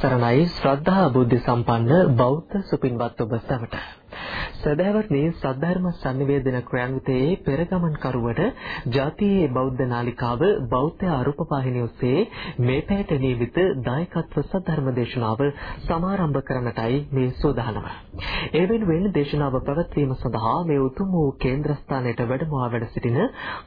තෙරුවන් සරණයි. ශ්‍රද්ධා බුද්ධ සම්පන්න බෞද්ධ සුපින්වත් ඔබ සැමට. සදහවත්නි සද්ධර්ම sannivedana ක්‍රියාන්විතයේ පෙරගමන් කරුවට ජාතියේ බෞද්ධ නාලිකාව බෞද්ධ අරුපපාහිනිය ඔස්සේ මේ පැයට නියමිත දායකත්ව සද්ධර්ම දේශනාව සමාරම්භ කරන්නටයි මේ සූදානම. ඒ වෙනුවෙන් දේශනාව පැවැත්වීම සඳහා මේ උතුම් වූ කේන්ද්‍රස්ථානයට වැඩමවා වැඩ සිටින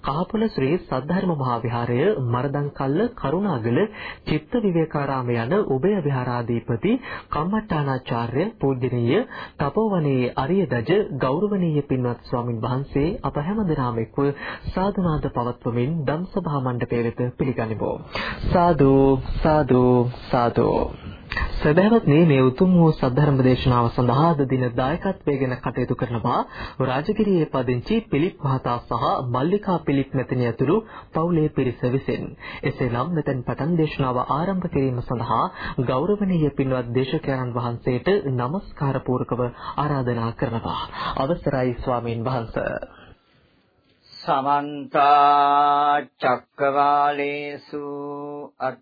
කහපොළ ශ්‍රී සද්ධර්ම මහා විහාරය මරදංකල්ල කරුණාගල චිත්ත විවේකාරාම යන උභය විහාරාධිපති කම්මට්ටානාචාර්ය පූජනීය තපෝවනයේ අරිය දජ ගෞරවනීය පින්වත් ස්වාමින් වහන්සේ අප හැම දිනම එක්ව සාදුනාද පවත්වමින් ධම්සභා මණ්ඩපයේ වෙත පිළිගනිමු. සාදු සාදු සාදු සදහවත්නි මේ උතුම් වූ සද්ධර්ම දේශනාව සඳහා අද දින දායකත්වයෙන් කටයුතු කරනවා රාජගිරියේ පදිංචි පිලිප් මහතා සහ මල්ලිකා පිලිප් මැතිණිය ඇතුළු පවුලේ පිරිස විසින්. එසේනම් මෙතෙන් පටන් දේශනාව ආරම්භ කිරීම සඳහා ගෞරවනීය පින්වත් දේශකයන්න් වහන්සේට নমස්කාර පූර්වකව ආරාධනා කරනවා. අවසරයි ස්වාමීන් වහන්සේ. සමන්ත චක්කවාලේසු අත්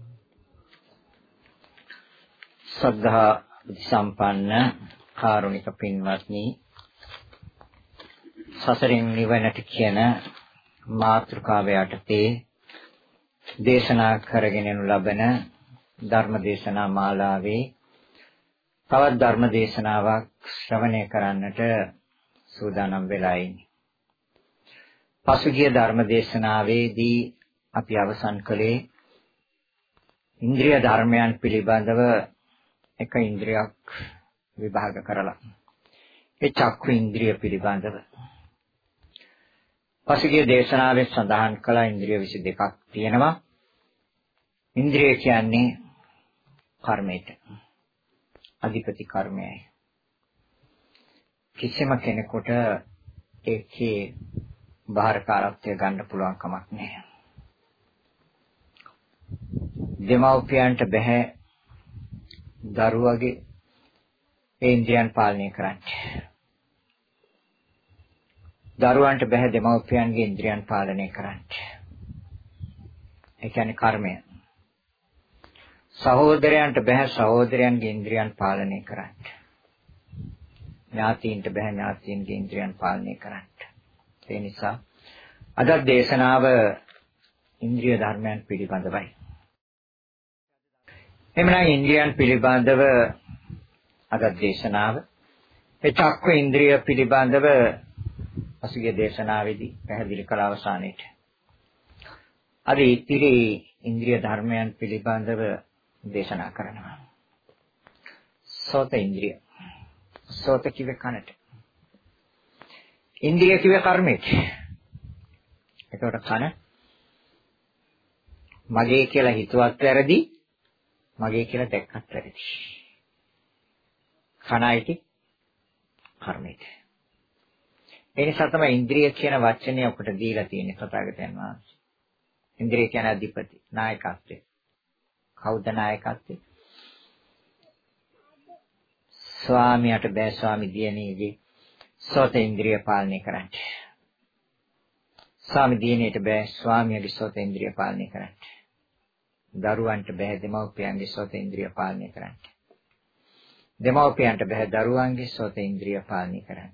සද්ධා සම්පන්න කාරුණික පින්වත්නි සසරින් නිවනට කියන මාතෘකාව යටතේ දේශනා කරගෙන යනු ලබන ධර්ම දේශනා මාලාවේ තවත් ධර්ම දේශනාවක් ශ්‍රවණය කරන්නට සූදානම් වෙලා ඉන්නේ. පසුගිය ධර්ම දේශනාවේදී අපි අවසන් කළේ ඉන්ද්‍රිය ධර්මයන් පිළිබඳව එක ඉන්ද්‍රියක් විභාග කරලා ඒ චක්කු ඉන්ද්‍රිය පිළිබඳව. පසුගිය දේශනාවේ සඳහන් කළ ඉන්ද්‍රිය 22ක් තියෙනවා. ඉන්ද්‍රිය කියන්නේ කර්මයට අධිපති කර්මයයි. කිසිම කෙනෙකුට ඒකේ බාහිරකාරත්වය ගන්න පුළුවන් කමක් නැහැ. දෙමව්පියන්ට බෑ දරුවගේ ඒ ඉන්ද්‍රියන් පාලනය කරන්න. දරුවන්ට බෑ දෙමව්පියන්ගේ ඉන්ද්‍රියන් පාලනය කරන්න. ඒ කියන්නේ කර්මය. සහෝදරයන්ට බෑ සහෝදරයන්ගේ ඉන්ද්‍රියන් පාලනය කරන්න. ඥාතීන්ට බෑ ඥාතීන්ගේ ඉන්ද්‍රියන් පාලනය කරන්න. ඒ නිසා අද දේශනාව ඉන්ද්‍රිය ධර්මයන් පිළිබඳවයි. එමනම් ඉන්ද්‍රියන් පිළිබඳව අද දේශනාව ඒ චක්ක ඉන්ද්‍රිය පිළිබඳව පසුගිය දේශනාවේදී පැහැදිලි කළ අවසානයේට. අද ඉතිරි ඉන්ද්‍රිය ධර්මයන් පිළිබඳව දේශනා කරනවා. සෝත ඉන්ද්‍රිය. සෝත කිව්වේ කනට. ඉන්ද්‍රිය කිව්වේ කර්මයට. එතකොට කන මගේ කියලා හිතුවත් වැරදි. මගේ කියලා දැක්කත් වැරදි. කණයිටි කර්මයට. ඒ නිසා තමයි ඉන්ද්‍රිය කියන වචනේ ඔකට දීලා තියෙන්නේ තථාගතයන් වහන්සේ. ඉන්ද්‍රිය කියන්නේ අධිපති, නායකත්වය. කවුද නායකත්වය? ස්වාමියාට බෑ ස්වාමි දියණියගේ සෝත ඉන්ද්‍රිය පාලනය කරන්න. ස්වාමි දියණියට බෑ ස්වාමියාගේ සෝත ඉන්ද්‍රිය පාලනය කරන්න. දරුවන්ට බෑ දෙමව්පියන්ගේ සෝත ඉන්ද්‍රිය පාලනය කරන්න. දෙමව්පියන්ට බෑ දරුවන්ගේ සෝත ඉන්ද්‍රිය පාලනය කරන්න.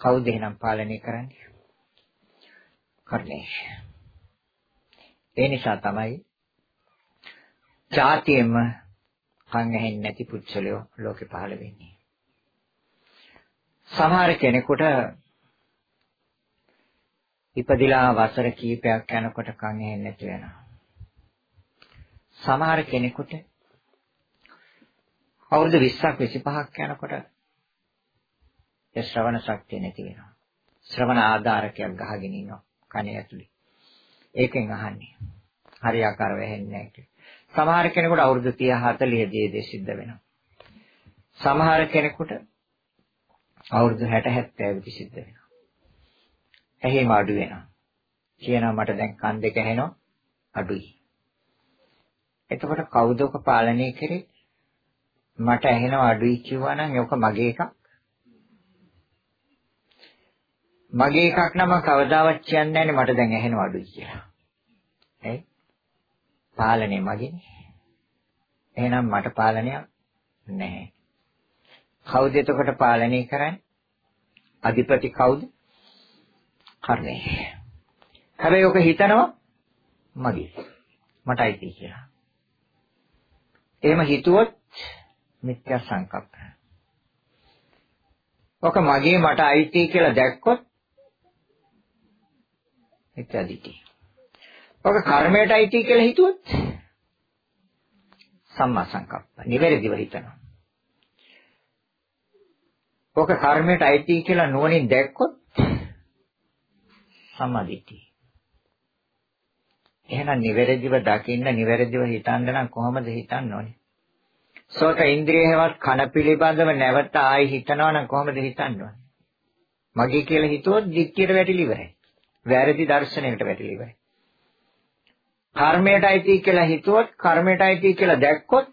කවුද එහෙනම් පාලනය කරන්නේ? කර්ණේ. ඒ නිසා තමයි ජාතියෙම කන් ඇහෙන්නේ නැති පුච්චලයෝ ලෝකේ පහළ වෙන්නේ. සමහර කෙනෙකුට ඉපදිලා වසර කීපයක් යනකොට කන් ඇහෙන්නේ නැති වෙනවා. සමහර කෙනෙකුට අවුරුදු 20ක් 25ක් යනකොට ඒ ශ්‍රවණ ශක්තිය නැති වෙනවා. ශ්‍රවණ ආධාරකයක් ගහගෙන ඉන්නවා කනේ ඇතුලේ. ඒකෙන් අහන්නේ. හරියාකාරව ඇහෙන්නේ නැහැ සමහර කෙනෙකුට අවුරුදු 30 40 දී සිද්ධ වෙනවා. සමහර කෙනෙකුට අවුරුදු 60 70 දී සිද්ධ වෙනවා. ඇහිම අඩු වෙනවා. කියනවා මට දැන් කන් දෙක ඇහෙනවා අඩුයි. එතකොට කවුද ඔක පාලනය කරේ? මට ඇහෙනවා අඩුයි කිව්වා නම් ඒක මගේ එකක්. මගේ එකක් නම් කවදාවත් කියන්නේ නැහැ මට දැන් ඇහෙනවා අඩුයි කියලා. ඇයි? පාලනය මගේනේ. එහෙනම් මට පාලනයක් නැහැ. කවුද එතකොට පාලනය කරන්නේ? අධිපති කවුද? කර්මය. හැබැයි ඔක හිතනවා මගේ. මටයි කියලා. එහෙම හිතුවොත් මිත්‍යා සංකප්ප. ඔක මගේ මට අයිති කියලා දැක්කොත් මිත්‍යා දිටි. ඔක කර්මයට අයිති කියලා හිතුවොත් සම්මා සංකප්ප. නිවැරදිව හිතනවා. ඔක කර්මයට අයිති කියලා නුවණින් දැක්කොත් සම්මාදිට්ඨිය. එහෙනම් නිවැරදිව දකින්න නිවැරදිව හිතන්න නම් කොහොමද හිතන්න ඕනේ? සෝත ඉන්ද්‍රියවත් කන පිළිබඳව නැවත ආයි හිතනවා නම් කොහොමද හිතන්න ඕනේ? මගේ කියලා හිතුවොත් දික්කියට වැටිලි ඉවරයි. වැරදි දර්ශනයකට වැටිලි ඉවරයි. කර්මයට අයිති කියලා හිතුවොත් කර්මයට අයිති කියලා දැක්කොත්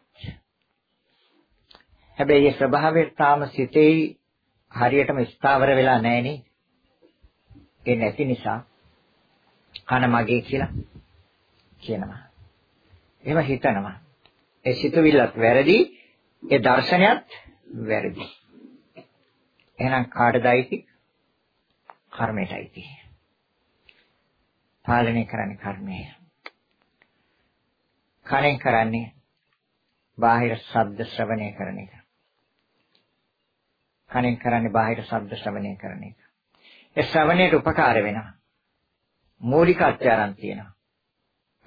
හැබැයි ඒ ස්වභාවය තාම සිතේ හරියටම ස්ථාවර වෙලා නැහැ නේ. ඒ නැති නිසා කන මගේ කියලා කියනවා. එහෙම හිතනවා. ඒ සිතුවිල්ලත් වැරදි, ඒ දර්ශනයත් වැරදි. එහෙනම් කාටද අයිති? කර්මයට අයිති. පාලනය කරන්නේ කර්මය. කණෙන් කරන්නේ බාහිර ශබ්ද ශ්‍රවණය කරන එක. කණෙන් කරන්නේ බාහිර ශබ්ද ශ්‍රවණය කරන එක. ඒ ශ්‍රවණයට උපකාර වෙනවා. මූලිකත්වය අරන් තියෙනවා.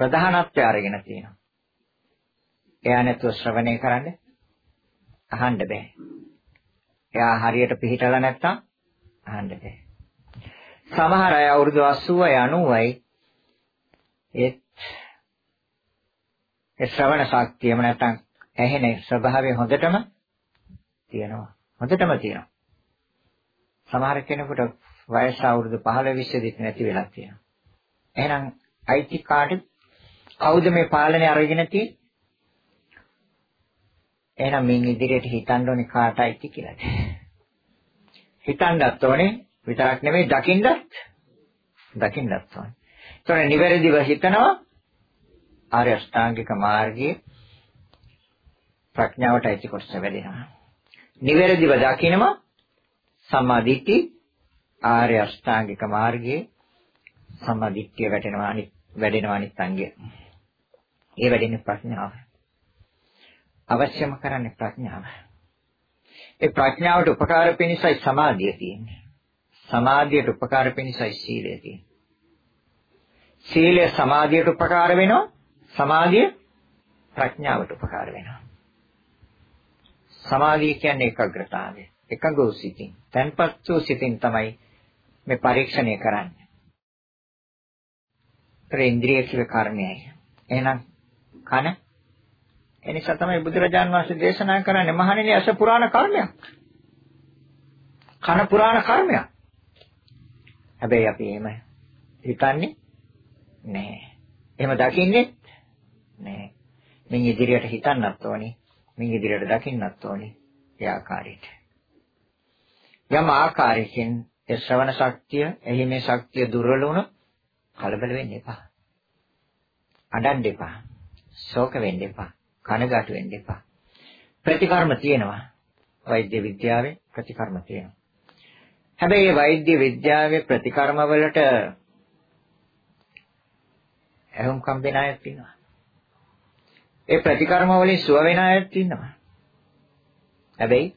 ප්‍රධානත්වය අරගෙන තියෙනවා. එයා නැතුව ශ්‍රවණය කරන්න අහන්න බෑ. එයා හරියට පිළිහිටලා නැත්තම් අහන්න බෑ. සමහර අය අවුරුදු 80යි 90යි ඒත් ඒ ශ්‍රවණ ශක්තියම නැත්තම් ඇහෙන ස්වභාවය හොඳටම තියෙනවා. හොඳටම තියෙනවා. සමහර කෙනෙකුට වයස අවුරුදු 15 20 දිත් නැති වෙලා තියෙනවා. එහෙනම් අයිති කාටද? කවුද මේ පාලනය අරගෙන තියෙන්නේ? එහෙනම් මින් ඉදිරියට හිතන්න ඕනේ කාටයිද කියලා. හිතන්නත් ඕනේ විතරක් නෙමෙයි දකින්නත් දකින්නත් ඕනේ. ඒතකොට නිවැරදිව හිතනවා ආර්ය අෂ්ටාංගික මාර්ගයේ ප්‍රඥාවට ඇති කොටස වැඩෙනවා. නිවැරදිව දකිනවා සම්මා දිට්ඨි ආර්ය අෂ්ටාංගික මාර්ගයේ සම්මාදිට්ඨිය වැටෙනවා අනිත් වැඩෙනවා අනිත් අංගය. ඒ වැඩෙන්නේ ප්‍රඥාව. අවශ්‍යම කරන්නේ ප්‍රඥාව. ඒ ප්‍රඥාවට උපකාර පිණිසයි සමාධිය තියෙන්නේ. සමාධියට උපකාර පිණිසයි සීලය තියෙන්නේ. සීලය සමාධියට උපකාර වෙනවා. සමාධිය ප්‍රඥාවට උපකාර වෙනවා. සමාධිය කියන්නේ ඒකාග්‍රතාවය. එකඟ වූ සිතින්, තන්පත් වූ සිතින් තමයි මේ පරීක්ෂණය කරන්නේ. ඉන්ද්‍රිය කිව කර්මයයි. එහෙනම් කන එනිසා තමයි බුදුරජාන් වහන්සේ දේශනා කරන්නේ මහණෙනි අස පුරාණ කර්මයක්. කන පුරාණ කර්මයක්. හැබැයි අපි එහෙම හිතන්නේ නැහැ. එහෙම දකින්නේ නැහැ. මින් ඉදිරියට හිතන්නත් ඕනේ. මින් ඉදිරියට දකින්නත් ඕනේ. ඒ ආකාරයට. යම් ආකාරයකින් ඒ ශ්‍රවණ ශක්තිය, එහි මේ ශක්තිය දුර්වල වුණොත් කලබල වෙන්න එපා. අඬන්න එපා. ශෝක වෙන්න එපා. කනගාටු වෙන්න එපා. ප්‍රතිකර්ම තියෙනවා. වෛද්‍ය විද්‍යාවේ ප්‍රතිකර්ම තියෙනවා. හැබැයි මේ වෛද්‍ය විද්‍යාවේ ප්‍රතිකර්ම වලට ඇහුම්කම් දෙන අය ඉන්නවා. ඒ ප්‍රතිකර්ම වලින් සුව වෙන අයත් ඉන්නවා. හැබැයි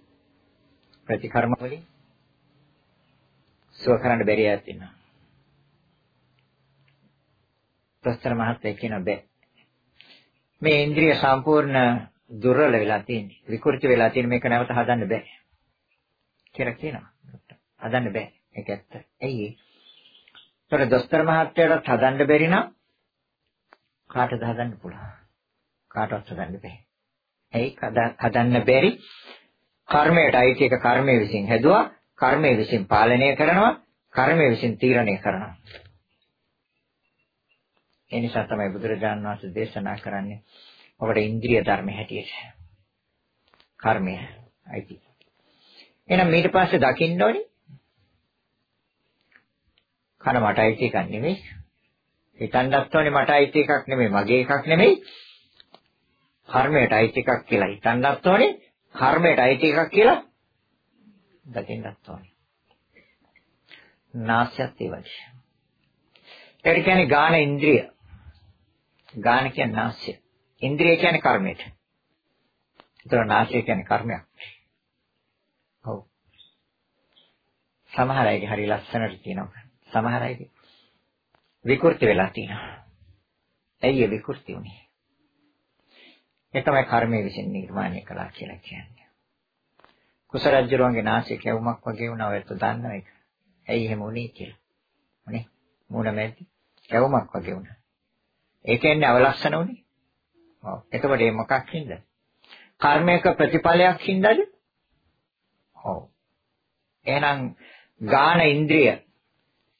ප්‍රතිකර්ම වලින් සුව කරන්න බැරි අයත් ඉන්නවා. ප්‍රස්තර මහත්තයා කියන බෑ. මේ ඉන්ද්‍රිය සම්පූර්ණ දුර්වල වෙලා තියෙන්නේ. විකෘති වෙලා තියෙන මේක නැවත හදන්න බෑ. කියලා කියනවා. හදන්න බෑ. ඒක ඇත්ත. ඇයි ඒ? ඒතර දොස්තර මහත්තයාට හදන්න බැරි නම් කාටද හදන්න පුළුවන්? කාටවත් හදන්න බෑ. ඇයි හදන්න බැරි? කර්මයට අයිති එක කර්මයේ විසින් හැදුවා, කර්මයේ විසින් පාලනය කරනවා, කර්මයේ විසින් තීරණය කරනවා. ඒ නිසා තමයි බුදුරජාණන් වහන්සේ දේශනා කරන්නේ ඔබට ඉන්ද්‍රිය ධර්ම හැටියට. කර්මය අයිති. එහෙනම් ඊට පස්සේ දකින්න ඕනේ කන මට අයිති එකක් නෙමෙයි. හිතන්නත් ඕනේ මට අයිති එකක් නෙමෙයි, මගේ එකක් නෙමෙයි. කර්මයට අයිති එකක් කියලා හිතන්නත් ඕනේ. කර්මයට අයිති එකක් කියලා දකින්නත් ඕනේ. නාස්‍යත් ඒ වගේ. ඒ කියන්නේ ගාන ඉන්ද්‍රිය. ගාන කියන්නේ නාස්‍ය. ඉන්ද්‍රිය කියන්නේ කර්මයට. ඒතර නාස්‍ය කියන්නේ කර්මයක්. ඔව්. සමහර අයගේ හරි ලස්සනට කියනවා. සමහර අයගේ විකෘති වෙලා තියෙනවා. ඇයි ඒ විකෘති වුනේ? ඒ තමයි කර්මයේ විසින් නිර්මාණය කළා කියලා කියන්නේ. කුසරජ්ජරුවන්ගේ නාසය කැවුමක් වගේ වුණා ඔයත් දන්නව ඒක. ඇයි එහෙම වුනේ කියලා. උනේ මූණ මැද්දි කැවුමක් වගේ වුණා. ඒ කියන්නේ අවලස්සන උනේ. ඔව්. එතකොට මේ මොකක් හින්දාද? කර්මයක ප්‍රතිඵලයක් හින්දාද? ඔව්. එහෙනම් ගාන ඉන්ද්‍රිය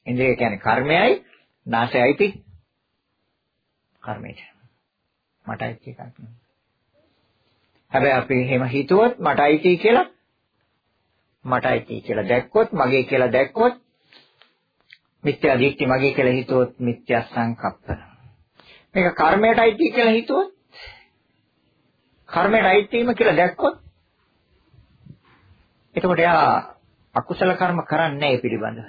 ඉන්ද්‍රිය කියන්නේ කර්මයයි නාසයයි කර්මයට. මට අයිති එකක් නෙමෙයි. හැබැයි අපි එහෙම හිතුවොත් මට අයිති කියලා මට අයිති කියලා දැක්කොත් මගේ කියලා දැක්කොත් මිත්‍යා දිට්ඨි මගේ කියලා හිතුවොත් මිත්‍යා සංකප්ප. මේක කර්මයට අයිති කියලා හිතුවොත් කර්මයට අයිතිම කියලා දැක්කොත් එතකොට එයා අකුසල කර්ම කරන්නේ නැහැ පිළිබඳව.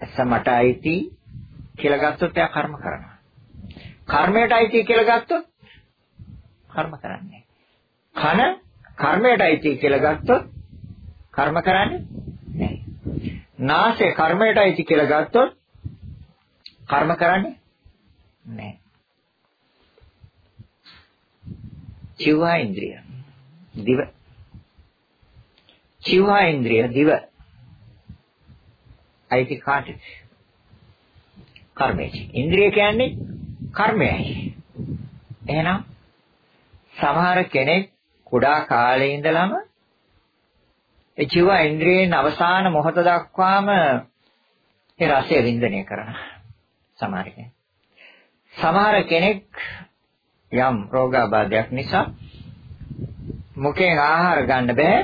ඇස මට අයිති කියලා ගත්තොත් එයා කර්ම කරනවා. කර්මයට අයිති කියලා ගත්තොත් කර්ම කරන්නේ කන කර්මයට අයිති කියලා ගත්තොත් කර්ම කරන්නේ නැහැ. නාසය කර්මයට අයිති කියලා ගත්තොත් කර්ම කරන්නේ නැහැ. චිවා ඉන්ද්‍රිය දිව චිවා ඉන්ද්‍රිය දිව අයිති කාටද? කර්මයට. ඉන්ද්‍රිය කියන්නේ කර්මයයි. එහෙනම් සමහර කෙනෙක් කුඩා කාලේ ඉඳලම ඒ ජීව ඉන්ද්‍රියෙන් අවසාන මොහොත දක්වාම ඒ රසය වින්දනය කරනවා. සමහර කෙනෙක්. සමහර කෙනෙක් යම් රෝගාබාධයක් නිසා මුඛයෙන් ආහාර ගන්න බෑ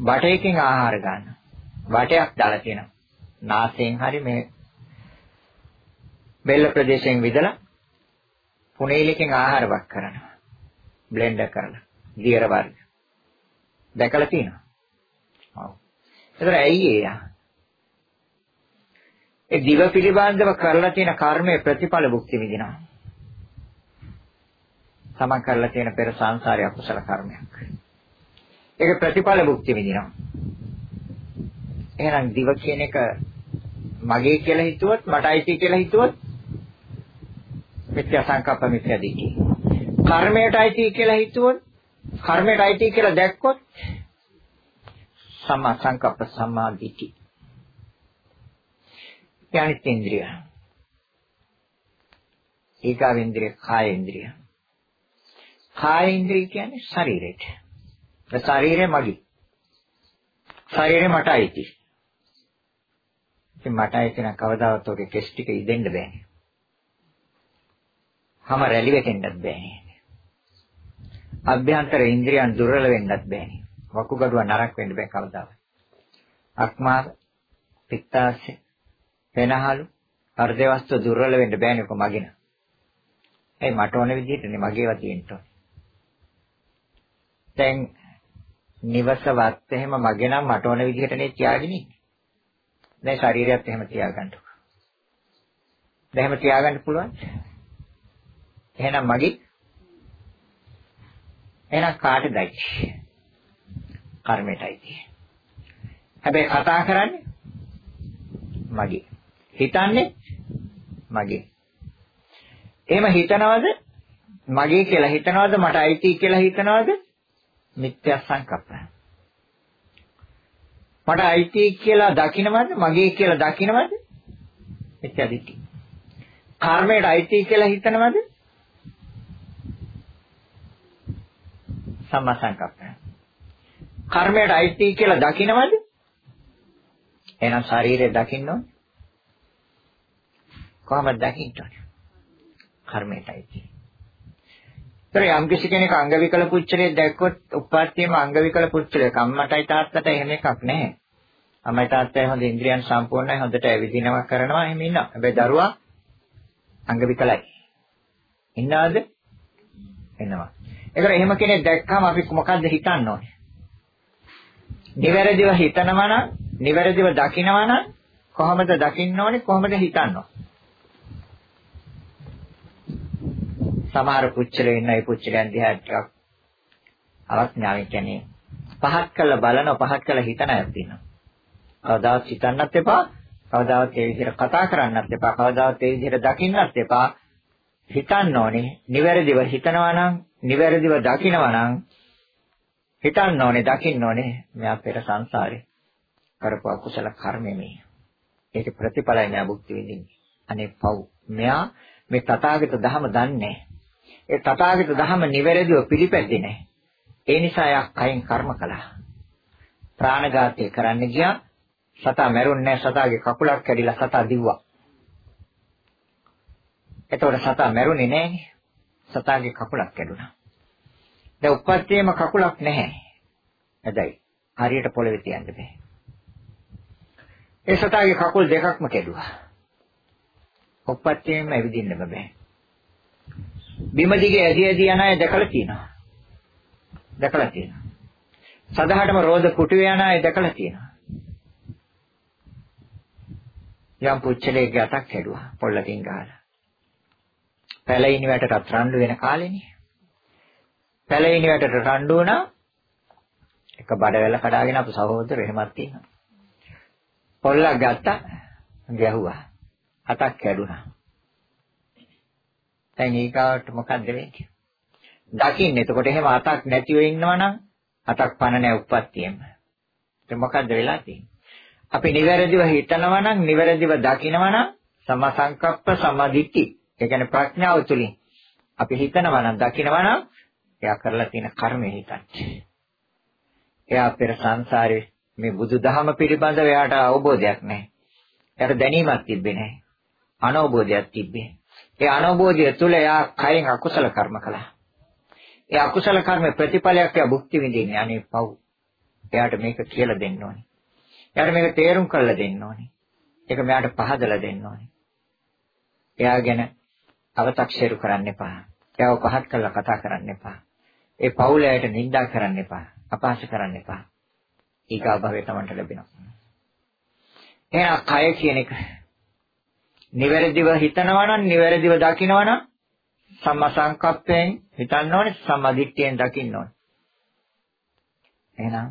බටයකින් ආහාර ගන්න. බටයක් දාලා තියෙනවා. නාසයෙන් හරි මේ බෙල්ල ප්‍රදේශයෙන් විදලා පුනේලකින් ආහාර වක් කරනවා. බ්ලෙන්ඩර් කරලා. දියර වර්ග. දැකලා තියෙනවා. ඔව්. ඒතර ඇයි ඒ? ඒ දිව පිළිබඳව කරලා තියෙන කර්මයේ ප්‍රතිඵල භුක්ති විඳිනවා. තමන් කරලා තියෙන පෙර සංසාරය අකුසල කර්මයක්. ඒක ප්‍රතිඵල භුක්ති විඳිනවා. එහෙනම් දිව කියන එක මගේ කියලා හිතුවොත් මට අයිති කියලා හිතුවොත් මිත්‍යා සංකප්ප මිත්‍යා දිට්ඨි. කර්මයට අයිති කියලා හිතුවොත් කර්මයට අයිති කියලා දැක්කොත් සම්මා සංකප්ප සම්මා දිට්ඨි. යනිත් ඉන්ද්‍රිය. ඒකාවේන්ද්‍රිය කායේන්ද්‍රිය. කායේන්ද්‍රිය කියන්නේ ශරීරයට. ඒ ශරීරය මගේ. ශරීරය මට අයිති. ඉතින් මට ඒක නම් කවදාවත් ඔගේ කෙස් ටික ඉදෙන්න බෑනේ. හැම රැලි වෙටෙන්නත් බෑනේ. අභ්‍යන්තර ඉන්ද්‍රියන් දුර්වල වෙන්නත් බෑනේ. වකුගඩුව නරක වෙන්න බෑ කවදාවත්. අක්මාද, පිත්තාශය, පෙනහලු, හෘද වස්තු දුර්වල වෙන්න බෑනේ කො මගින. ඒ මට ඕන විදිහටනේ මගේවා තියෙන්න ඕනේ. දැන් නිවසවත් එහෙම මගේ නම් මට ඕන විදිහටනේ තියාගෙන ඉන්නේ. දැන් ශරීරයත් එහෙම තියාගන්න. දැන් එහෙම තියාගන්න පුළුවන්. එහෙනම් මගේ එහෙනම් කාටදයි? කර්මයටයි තියෙන්නේ. හැබැයි කතා කරන්නේ මගේ. හිතන්නේ මගේ. එහෙම හිතනවද මගේ කියලා හිතනවද මට අයිති කියලා හිතනවද මිත්‍යා සංකප්ප. මට අයිති කියලා දකින්නවද මගේ කියලා දකින්නවද මිත්‍යා දිට්ඨි. කර්මයට අයිති කියලා හිතනවද සම්මා සංකප්ප. කර්මයට අයිති කියලා දකින්නවද එහෙනම් ශරීරය දකින්න ඕනේ. කොහොමද දකින්න ඕනේ? කර්මයටයි තියෙන්නේ. යම් කිසි කෙනෙක් අංග විකල පුච්චලේ දැක්කොත් උප්පත්තියම අංග විකල පුච්චලේ කම්මටයි තාත්තට එහෙම එකක් නැහැ. අම්මයි තාත්තයි හොඳ ඉන්ද්‍රියන් සම්පූර්ණයි හොඳට ඇවිදිනවා කරනවා එහෙම ඉන්නවා. හැබැයි දරුවා අංග විකලයි. ඉන්නවද? එනවා. ඒකර එහෙම කෙනෙක් දැක්කම අපි මොකද්ද හිතන්න ඕනේ? නිවැරදිව හිතනවා නම් නිවැරදිව දකිනවා නම් කොහොමද දකින්න ඕනේ කොහොමද හිතන්න සමහර පුච්චලේ ඉන්න ඒ පුච්චලයන් දිහා ටිකක් අවඥාවෙන් කියන්නේ පහත් කළ බලන පහත් කළ හිතන අය තියෙනවා. කවදාවත් හිතන්නත් එපා. කවදාවත් ඒ විදිහට කතා කරන්නත් එපා. කවදාවත් ඒ විදිහට දකින්නත් එපා. හිතන්න ඕනේ. නිවැරදිව හිතනවා නම්, නිවැරදිව දකිනවා නම් හිතන්න ඕනේ, දකින්න ඕනේ. මෙයා පෙර සංසාරේ කරපු අකුසල කර්මය මේ. ඒක ප්‍රතිඵලයි මෙයා භුක්ති විඳින්නේ. අනේ පව්. මෙයා මේ තථාගත ධහම දන්නේ ඒ තථාගත ධහම නිවැරදිව පිළිපැද්දේ නැහැ. ඒ නිසා යා කයින් කර්ම කළා. ප්‍රාණඝාතය කරන්න ගියා. සතා මැරුන්නේ නැහැ. සතාගේ කකුලක් කැඩිලා සතා දිව්වා. එතකොට සතා මැරුණේ නැහැ. සතාගේ කකුලක් කැඩුනා. දැන් උපත්තියේම කකුලක් නැහැ. හැබැයි හරියට පොළවේ තියන්න බෑ. ඒ සතාගේ කකුල් දෙකක්ම කැඩුවා. ඔප්පත්තේම ඇවිදින්න බෑ. බිම දිගේ ඇදී ඇදී යන අය දැකලා තියෙනවා. දැකලා තියෙනවා. සදහටම රෝද කුටුවේ යන අය දැකලා තියෙනවා. යම් පුච්චලේගේ අතක් කැඩුවා පොල්ලකින් ගහලා. පැලිනි වැටට රණ්ඩු වෙන කාලෙනේ. පැලිනි වැටට රණ්ඩු වුණා. එක බඩවැල කඩාගෙන අපු සහෝදර එහෙමත් තියෙනවා. පොල්ලක් ගත්තා ගැහුවා. අතක් කැඩුනා. දැන් ඊගාවට මොකද්ද වෙන්නේ? දකින්න. එතකොට එහෙම අතක් නැතිව ඉන්නවනම් අතක් පණ නැහැ උප්පත්තියෙම. ඒක මොකද්ද වෙලා තියෙන්නේ? අපි නිවැරදිව හිතනවා නම් නිවැරදිව දකිනවා නම් සමසංකප්ප සමදිට්ඨි. ඒ කියන්නේ ප්‍රඥාව තුලින් අපි හිතනවා නම් දකිනවා නම් එයා කරලා තියෙන කර්මය හිතන්නේ. එයා පෙර සංසාරේ මේ බුදුදහම පිළිබඳව එයාට අවබෝධයක් නැහැ. එයාට දැනීමක් තිබ්බේ නැහැ. අනවබෝධයක් තිබ්බේ. ඒ අනවබෝධය තුළ එයා කයෙන් අකුසල කර්ම කළා. ඒ අකුසල කර්ම ප්‍රතිඵලයක් එයා භුක්ති විඳින්නේ අනේ පව්. එයාට මේක කියලා දෙන්න ඕනේ. එයාට මේක තේරුම් කරලා දෙන්න ඕනේ. ඒක මෙයාට පහදලා දෙන්න ඕනේ. එයා ගැන අව탁ෂේරු කරන්න එපා. එයාව පහත් කරලා කතා කරන්න එපා. ඒ පවුලයට නිඳා කරන්න එපා. අපහාස කරන්න එපා. ඊගා භවය තමන්ට ලැබෙනවා. එහෙනම් කය කියන එක නිවැරදිව හිතනවා නම් නිවැරදිව දකිනවා නම් සම්මා සංකප්පයෙන් හිතන්න ඕනේ සම්මා දිට්ඨියෙන් දකින්න ඕනේ. එහෙනම්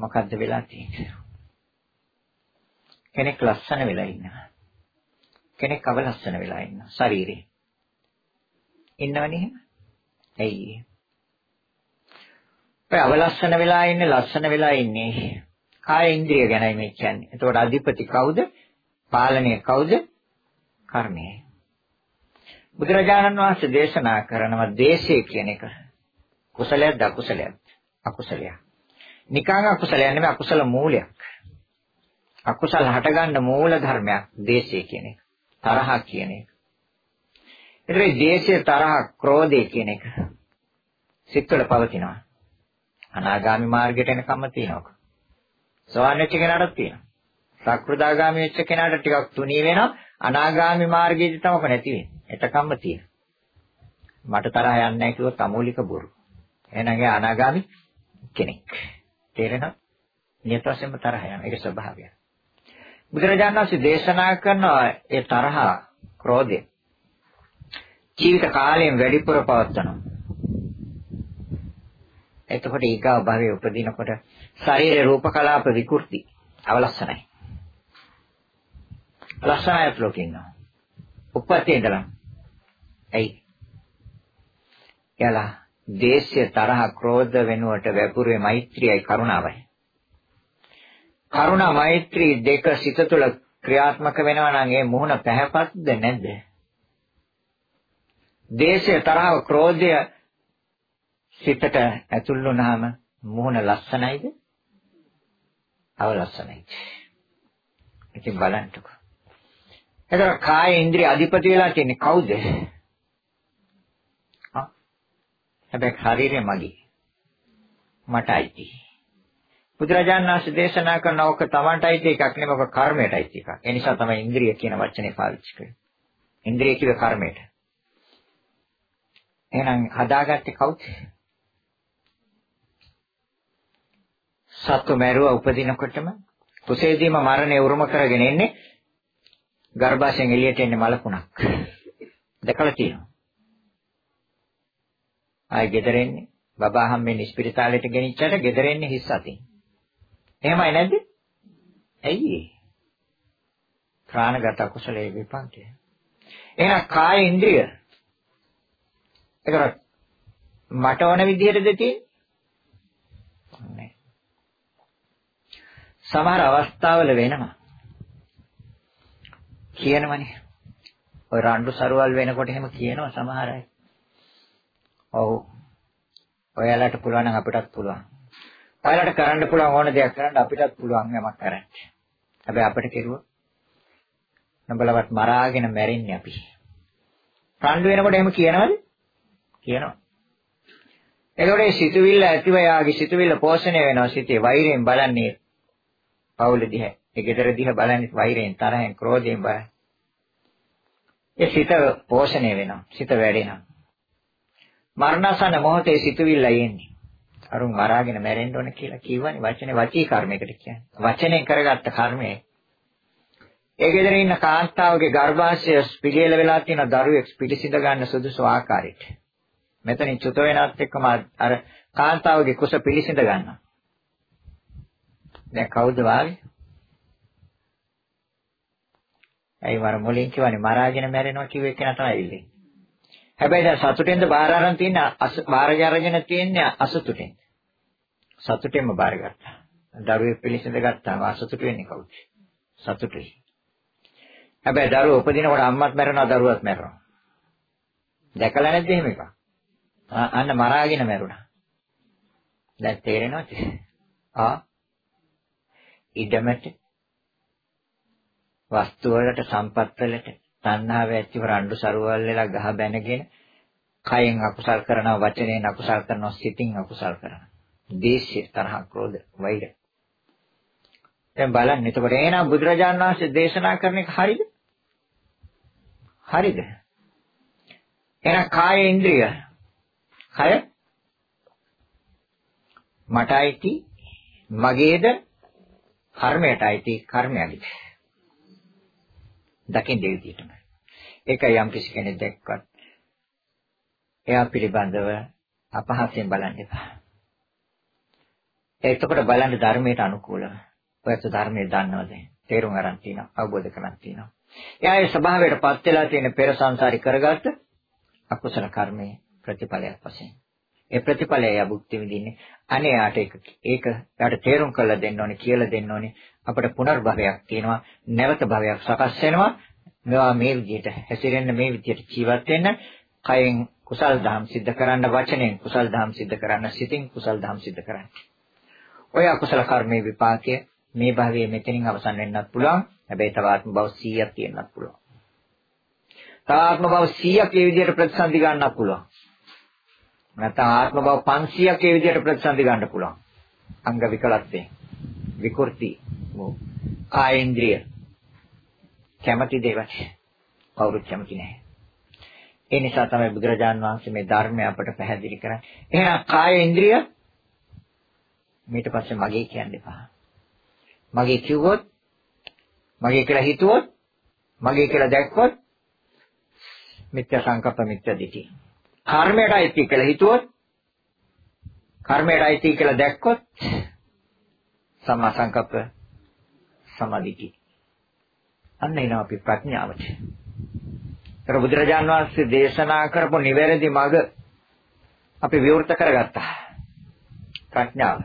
මොකද්ද වෙලා තියෙන්නේ? කෙනෙක් ලස්සන වෙලා ඉන්නවා. කෙනෙක් අවලස්සන වෙලා ඉන්නවා ශරීරේ. ඉන්නවනේ. ඇයි ඒ? ඔය අවලස්සන වෙලා ඉන්නේ ලස්සන වෙලා ඉන්නේ. කාය ඉන්ද්‍රිය ගැනයි මේ කියන්නේ. එතකොට අධිපති කවුද? පාලනය කවුද? කර්මය. බුදුරජාණන් වහන්සේ දේශනා කරනවා දේශය කියන එක. කුසලයක්ද අකුසලයක්ද? අකුසලයක්. නිකං අකුසලයක් නෙමෙයි අකුසල මූලයක්. අකුසල හටගන්න මූල ධර්මයක් දේශය කියන එක. තරහ කියන එක. ඒතරේ දේශය තරහ ක්‍රෝධය කියන එක සිත්වල පවතිනවා. අනාගාමි මාර්ගයට එනකම්ම තියෙනවා. සෝවාන් වෙච්ච කෙනාටත් තියෙනවා. සක්‍ෘදාගාමි වෙච්ච කෙනාට ටිකක් තුනී වෙනවා. අනාගාමි මාර්ගයේදී තමක නැති වෙන්නේ. එතකම්ම තියෙනවා. මට තරහ යන්නේ නැහැ කිව්වොත් අමූලික බොරු. එහෙනම් ඒ අනාගාමි කෙනෙක්. තේරෙනවද? නියත වශයෙන්ම තරහ යන ඒක ස්වභාවය. බුදුරජාණන් වහන්සේ දේශනා කරන ඒ තරහ, ක්‍රෝධය ජීවිත කාලයෙන් වැඩිපුර පවත්වනවා. එතකොට ඊගා භවයේ උපදිනකොට ශරීර රූප කලාප විකෘති අවලස්සනයි. ලස්සනයි ලෝකෙින්නවා. උපත්තේ ඉඳලා. ඇයි? එයාලා දේශය තරහ ක්‍රෝධ වෙනුවට වැපුරුවේ මෛත්‍රියයි කරුණාවයි. කරුණා මෛත්‍රී දෙක සිත තුළ ක්‍රියාත්මක වෙනවා නම් ඒ මුහුණ පැහැපත්ද නැද්ද? දේශය තරහව ක්‍රෝධය සිතට ඇතුල් වුණාම මුහුණ ලස්සනයිද? අවලස්සනයි. ඉතින් බලන්නකෝ. එතකොට කාය ඉන්ද්‍රිය අධිපති වෙලා තියෙන්නේ කවුද? හැබැයි ශරීරය මගේ. මට අයිති. බුදුරජාණන් වහන්සේ දේශනා කරන ඕක Tamanට අයිති එකක් නෙමෙයි ඔක කර්මයට අයිති එකක්. ඒ නිසා තමයි ඉන්ද්‍රිය කියන වචනේ පාවිච්චි කරන්නේ. ඉන්ද්‍රිය කිව්වේ කර්මයට. එහෙනම් හදාගත්තේ කවුද? සත්තු මැරුවා උපදිනකොටම කුසේදීම මරණය උරුම කරගෙන එන්නේ ගර්භාෂයෙන් එළියට එන්නේ මලකුණක්. දැකලා තියෙනවා. ආයි ගෙදර එන්නේ බබා හැම්මෙන් ඉස්පිරිතාලෙට ගෙනිච්චට ගෙදර එන්නේ හිස් අතින්. එහෙමයි නැද්ද? ඇයි ප්‍රාණගත කුසලයේ විපාකය. එහෙනම් කාය ඉන්ද්‍රිය. ඒකට මට ඕන විදිහටද තියෙන්නේ? සමහර අවස්ථාවල වෙනවා. කියනවනේ. ඔය රණ්ඩු සරුවල් වෙනකොට එහෙම කියනවා සමහර අය. ඔව්. ඔයාලට පුළුවන් නම් අපිටත් පුළුවන්. ඔයාලට කරන්න පුළුවන් ඕන දෙයක් කරන්න අපිටත් පුළුවන් යමක් කරන්න. හැබැයි අපිට කෙරුවොත් නඹලවත් මරාගෙන මැරෙන්නේ අපි. රණ්ඩු වෙනකොට එහෙම කියනවද? කියනවා. එතකොට මේ සිතුවිල්ල ඇතිව යාගේ සිතුවිල්ල පෝෂණය වෙනවා සිතේ වෛරයෙන් බලන්නේ පවුල දිහා. ඒ ගෙදර දිහා බලන්නේ වෛරයෙන් තරහෙන් ක්‍රෝධයෙන් බලන්නේ. ඒ සිත පෝෂණය වෙනවා. සිත වැඩෙනවා. මරණසන මොහොතේ සිතුවිල්ලයි එන්නේ. අරුන් මරාගෙන මැරෙන්න ඕන කියලා කිව්වනේ වචනේ වචී කර්මයකට කියන්නේ. වචනෙන් කරගත්ත කර්මය. ඒ ගෙදර ඉන්න කාන්තාවගේ ගර්භාෂය පිළියෙල වෙලා තියෙන දරුවෙක් පිළිසිඳ ගන්න සුදුසු ආකාරයට. මෙතනින් චුත වෙනත් එක්කම අර කාන්තාවගේ කුස පිළිසිඳ ගන්නවා. දැන් කවුද වාගේ? ඇයි වර මුලින් කියවනේ මරාගෙන මැරෙනවා කිව්ව එක තමයි ඉන්නේ. හැබැයි දැන් සතුටෙන්ද බාර අරන් තියෙන බාර අරගෙන තියෙන්නේ අසතුටෙන්. සතුටෙන්ම බාර ගත්තා. දරුවෙක් පිළිසඳ ගත්තාම අසතුට වෙන්නේ කවුද? සතුටුයි. හැබැයි දරුවෝ උපදිනකොට අම්මත් මැරෙනවා දරුවත් මැරෙනවා. දැකලා නැද්ද එහෙම එකක්? අන්න මරාගෙන මැරුණා. දැන් තේරෙනවද? ආ ඉඩමට වස්තු වලට සම්පත් වලට තණ්හාව ඇතිව රණ්ඩු සරුවල් වෙලා ගහ බැනගෙන කයෙන් අකුසල් කරනවා වචනයෙන් අකුසල් කරනවා සිතින් අකුසල් කරනවා. දේශය තරහ ක්‍රෝධ වෛර. දැන් බලන්න එතකොට එහෙනම් බුදුරජාණන් වහන්සේ දේශනා කරන එක හරිද? හරිද? එහෙනම් කාය ඉන්ද්‍රිය. කය? මටයිති මගේද? කර්මයටයිති කර්මයයි දකින්න විදිහටම. ඒකයි යම් කිසි කෙනෙක් දැක්වත් එයා පිළිබඳව අපහසෙන් බලන්න එපා. එතකොට බලන්න ධර්මයට අනුකූලව. ඔයත් ධර්මයේ දන්නවද? තේරුම් අරන් තියෙනවා, අවබෝධ කරගන්න තියෙනවා. එයා ඒ ස්වභාවයට පත් වෙලා තියෙන පෙර සංසාරي කරගත්ත අකුසල කර්මයේ ප්‍රතිඵලයක් වශයෙන්. ඒ ප්‍රතිඵලය එයා භුක්ති විඳින්නේ. අනේ යාට ඒක ඒක යාට තේරුම් කරලා දෙන්න ඕනේ, කියලා දෙන්න ඕනේ. අපිට පුනර්භවයක් තියෙනවා නැවත භවයක් සකස් වෙනවා. මේවා මේ විදිහට හැසිරෙන්න මේ විදිහට ජීවත් වෙන්න. කයෙන් කුසල් දහම් සිද්ධ කරන්න වචනෙන් කුසල් දහම් සිද්ධ කරන්න සිතින් කුසල් දහම් සිද්ධ කරන්න. ඔය අකුසල කර්මයේ විපාකය මේ භවයේ මෙතනින් අවසන් වෙන්නත් පුළුවන්. හැබැයි තව ආත්ම භව 100ක් තියෙන්නත් පුළුවන්. තව ආත්ම භව 100ක් මේ විදිහට ප්‍රතිසන්දි ගන්නත් පුළුවන්. නැත්නම් ආත්ම භව 500ක් මේ විදිහට ප්‍රතිසන්දි ගන්න පුළුවන් අංග විකලත්වයෙන් විකෘති කායේන්ද්‍රිය කැමැති දේවල් කවුරුත් කැමති නැහැ. ඒ නිසා තමයි බුදුරජාන් වහන්සේ මේ ධර්මය අපට පැහැදිලි කරන්නේ. එහෙනම් කායේන්ද්‍රිය ඊට පස්සේ මගේ කියන්න එපා. මගේ කිව්වොත් මගේ කියලා හිතුවොත් මගේ කියලා දැක්කොත් මිත්‍යා සංකප්ප මිත්‍යා දිටි. කර්මයට අයිති කියලා හිතුවොත් කර්මයට අයිති කියලා දැක්කොත් සම්මා සංකප්ප සමාධිටි. අන්න එනවා අපි ප්‍රඥාවට. ඒතර බුදුරජාන් වහන්සේ දේශනා කරපු නිවැරදි මඟ අපි විවෘත කරගත්තා. ප්‍රඥාව.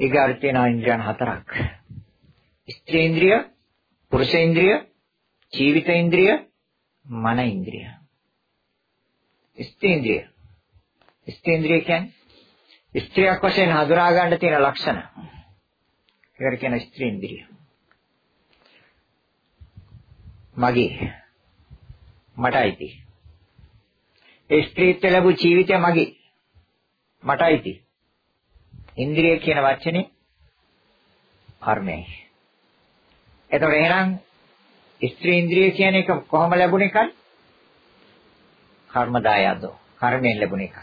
ඊගාට තියෙන ඉන්ද්‍රියන් හතරක්. ස්ත්‍රේන්ද්‍රිය, පුරුෂේන්ද්‍රිය, ජීවිතේන්ද්‍රිය, මන ඉන්ද්‍රිය. ස්ත්‍රේන්ද්‍රිය. ස්ත්‍රේන්ද්‍රිය කියන්නේ ස්ත්‍රියක් වශයෙන් හඳුනා ගන්න තියෙන ලක්ෂණ. ඒකට කියන ස්ත්‍රේන්ද්‍රිය. මගේ මට අයිති. ඒ ස්ත්‍රීත්ව ලැබු ජීවිතය මගේ මට අයිති. ඉන්ද්‍රිය කියන වචනේ කර්මයයි. එතකොට එහෙනම් ස්ත්‍රී ඉන්ද්‍රිය කියන එක කොහොම ලැබුණ එකද? කර්මදායදෝ. කර්මයෙන් ලැබුණ එක.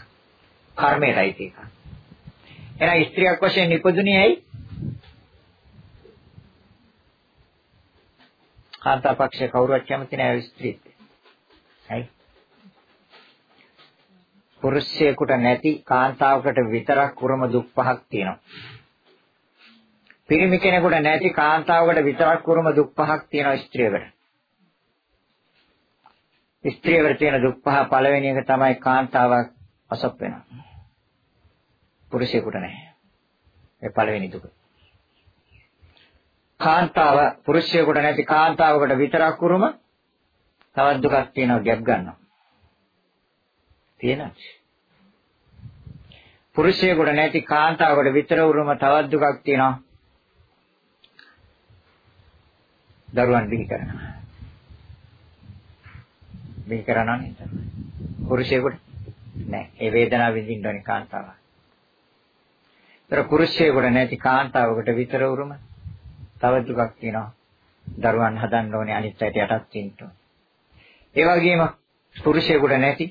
කර්මයටයි ඒක. එහෙනම් ස්ත්‍රියක් වශයෙන් නිපදුනේ ඇයි? කාන්තා පක්ෂේ කවුරුවත් කැමති නැහැ ස්ත්‍රීත්. ඇයි? පුරුෂයෙකුට නැති කාන්තාවකට විතරක් කුරම දුක් පහක් තියෙනවා. පිරිමි කෙනෙකුට නැති කාන්තාවකට විතරක් කුරම දුක් පහක් තියෙනවා ස්ත්‍රියකට. ස්ත්‍රියකට තියෙන දුක් පහ පළවෙනි එක තමයි කාන්තාවක් අසප් වෙනවා. පුරුෂයෙකුට නැහැ. ඒ පළවෙනි දුක. කාන්තාව පුරුෂයෙකුට නැති කාන්තාවකට විතරක් කුරුම තවත් දුකක් තියෙනවා ගැප් ගන්නවා. තියෙනවද? පුරුෂයෙකුට නැති කාන්තාවකට විතර උරුම තවත් දුකක් තියෙනවා. දරුවන් බිහි කරනවා. බිහි කරනවා නේද? පුරුෂයෙකුට නෑ. ඒ වේදනාව විඳින්න ඕනේ කාන්තාව. ඒතර පුරුෂයෙකුට නැති කාන්තාවකට විතර උරුම තව දුකක් තියෙනවා. දරුවන් හදන්න ඕනේ අනිත් අයට යටත් වෙන්න ඕනේ. ඒ වගේම පුරුෂයෙකුට නැති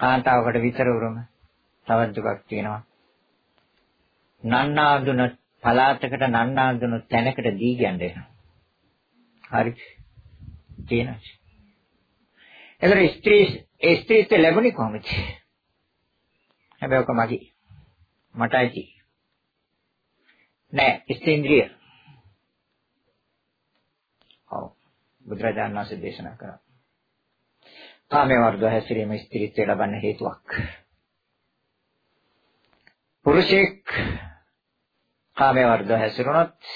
කාන්තාවකට විතර උරුම තවත් දුකක් තියෙනවා. නන්නාඳුන පලාතකට නන්නාඳුන තැනකට දී ගන්න වෙනවා. හරි. තියෙනවා. එතන ස්ත්‍රී ඒ ස්ත්‍රීත්ව ලැබුණේ කොහොමද? හැබැයි ඔක මගේ. මටයි. නෑ ස්ත්‍රීන්ද්‍රිය. ඔව්. බුදුරජාණන් වහන්සේ දේශනා කරා. කාමයේ වර්ධව හැසිරීම ස්ත්‍රීත්වය ලබන්න හේතුවක්. පුරුෂයෙක් කාමයේ වර්ධව හැසිරුණොත්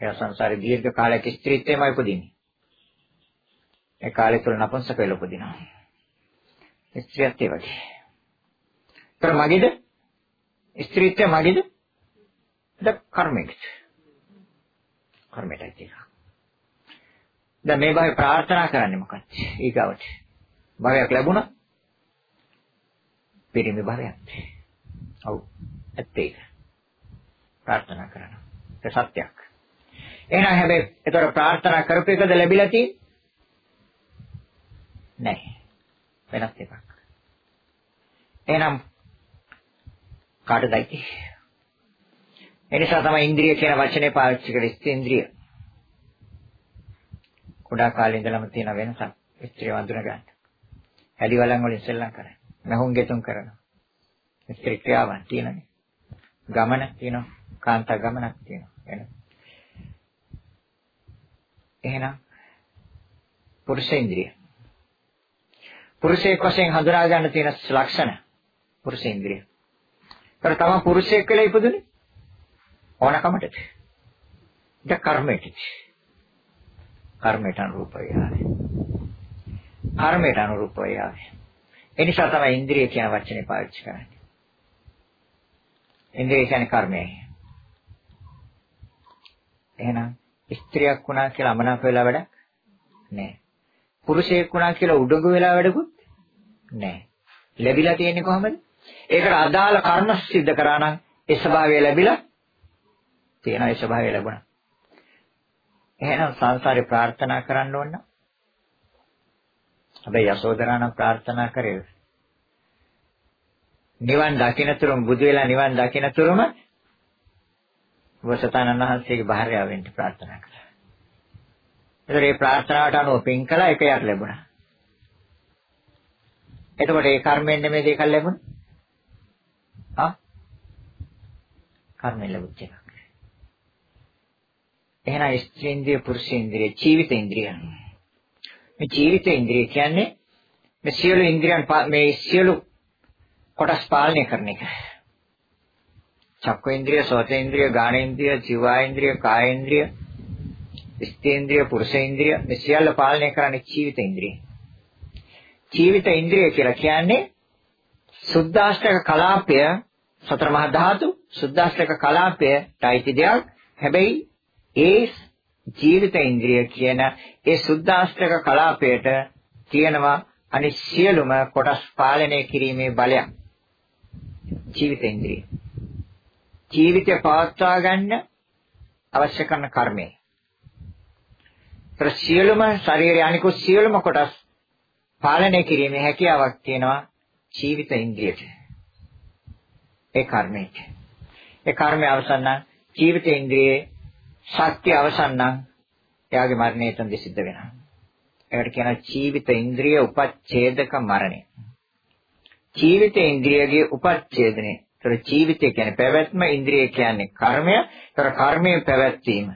එයා සංසාරේ දීර්ඝ කාලයක ස්ත්‍රීත්වයමයි උපදින්නේ. ඒ කාලය තුල නපුංසක වෙලා උපදිනවා. ස්ත්‍රියත් ඒ වගේ. ඒතර මගේද? ස්ත්‍රීත්වය මගේද? ද කර්මයකට. කර්මයටයි තියෙනවා. දැන් මේ භාවය ප්‍රාර්ථනා කරන්නේ මොකක්ද? ඊගවට. භවයක් ලැබුණා. පිරිමි භවයක්. ඔව්. ඇත්තේ ඒක. ප්‍රාර්ථනා කරනවා. ඒක සත්‍යයක්. එහෙනම් හැබැයි ඒතර ප්‍රාර්ථනා කරපු එකද ලැබිලා තියෙන්නේ? නැහැ. වෙනස් එකක්. එහෙනම් කාටදයි? එනිසා තමයි ඉන්ද්‍රිය කියන වචනේ පාවිච්චි කරේ ඉන්ද්‍රිය. කුඩා කාලේ ඉඳලම තියෙන වෙනසක්. ස්ත්‍රිය වඳුන ගන්න. හැලි වලන් වලින් සෙල්ලම් කරන්නේ. නැහුම් ගෙතුම් කරනවා. ස්ත්‍රී ක්‍රියාවන් තියෙනනේ. ගමන තියෙනවා. කාන්තා ගමනක් තියෙනවා. එන. එහෙනම් පුරුෂ ඉන්ද්‍රිය. පුරුෂයෙක් වශයෙන් හඳුනා ගන්න තියෙන ලක්ෂණ පුරුෂ ඉන්ද්‍රිය. ඒතර තමයි පුරුෂයෙක් කියලා ඉපදුනේ ඕනකමටද? ඒක කර්මයටද? කර්මයට අනුරූපව යාවේ. කර්මයට අනුරූපව යාවේ. ඒ නිසා තමයි ඉන්ද්‍රිය කියන වචනේ පාවිච්චි කරන්නේ. ඉන්ද්‍රිය කියන්නේ කර්මයයි. එහෙනම් ස්ත්‍රියක් වුණා කියලා අමනාප වෙලා වැඩක් නෑ. පුරුෂයෙක් වුණා කියලා උඩඟු වෙලා වැඩකුත් නෑ. ලැබිලා තියෙන්නේ කොහමද? ඒකට අදාළ කර්ම සිද්ධ කරා නම් ඒ ස්වභාවය ලැබිලා තියෙන ඒ ස්වභාවය ලැබුණා. එහෙනම් සංසාරේ ප්‍රාර්ථනා කරන්න ඕන. හැබැයි යසෝදරා නම් ප්‍රාර්ථනා කරේ. නිවන් දකින්නතුරුම බුදු වෙලා නිවන් දකින්නතුරුම වසතනන් වහන්සේගේ භාර්යාව වෙන්න ප්‍රාර්ථනා කළා. ඒතර ඒ ප්‍රාර්ථනාවට අනුව පින් කළා එක යක් ලැබුණා. එතකොට ඒ කර්මයෙන් නෙමෙයි දෙකක් ලැබුණේ. ආ? කර්මයෙන් ලැබුච්ච එකක්. එහෙනම් ස්ත්‍රීන්ද්‍රිය පුරුෂේන්ද්‍රිය ජීවිත ඉන්ද්‍රිය. මේ ජීවිත ඉන්ද්‍රිය කියන්නේ මේ සියලු ඉන්ද්‍රියන් මේ සියලු කොටස් පාලනය කරන එක. චක්කේන්ද්‍රිය, සෝතේන්ද්‍රිය, ගානේන්ද්‍රිය, ජීවාේන්ද්‍රිය, කායේන්ද්‍රිය, ස්තේන්ද්‍රිය, පුරුෂේන්ද්‍රිය මේ සියල්ල පාලනය කරන්නේ ජීවිත ඉන්ද්‍රිය. ජීවිත ඉන්ද්‍රිය කියලා කියන්නේ සුද්දාෂ්ටක කලාපය සතර මහා ධාතු සුද්දාෂ්ටක කලාපයට අයිති දෙයක්. හැබැයි ඒ ජීවිත ඉන්ද්‍රිය කියන ඒ සුද්දාෂ්ටක කලාපයට තියෙනවා අනිත් සියලුම කොටස් පාලනය කිරීමේ බලයක්. ජීවිත ඉන්ද්‍රිය. ජීවිතය පවත්වා ගන්න අවශ්‍ය කරන කර්මය. ඒතර සියලුම ශරීරයේ අනිකුත් සියලුම කොටස් පාලනය කිරීමේ හැකියාවක් තියෙනවා ජීවිත ඉන්ද්‍රියට. ඒ කර්මයට. ඒ කර්මය අවසන් නම් ජීවිත ඉන්ද්‍රියේ ශක්තිය අවසන් නම් එයාගේ මරණය එතනදි සිද්ධ වෙනවා. ඒකට කියනවා ජීවිත ඉන්ද්‍රිය උපච්ඡේදක මරණය. ජීවිත ඉන්ද්‍රියගේ උපච්ඡේදනය. ඒතර ජීවිතය කියන්නේ පැවැත්ම, ඉන්ද්‍රිය කියන්නේ කර්මය. ඒතර කර්මයේ පැවැත්වීම.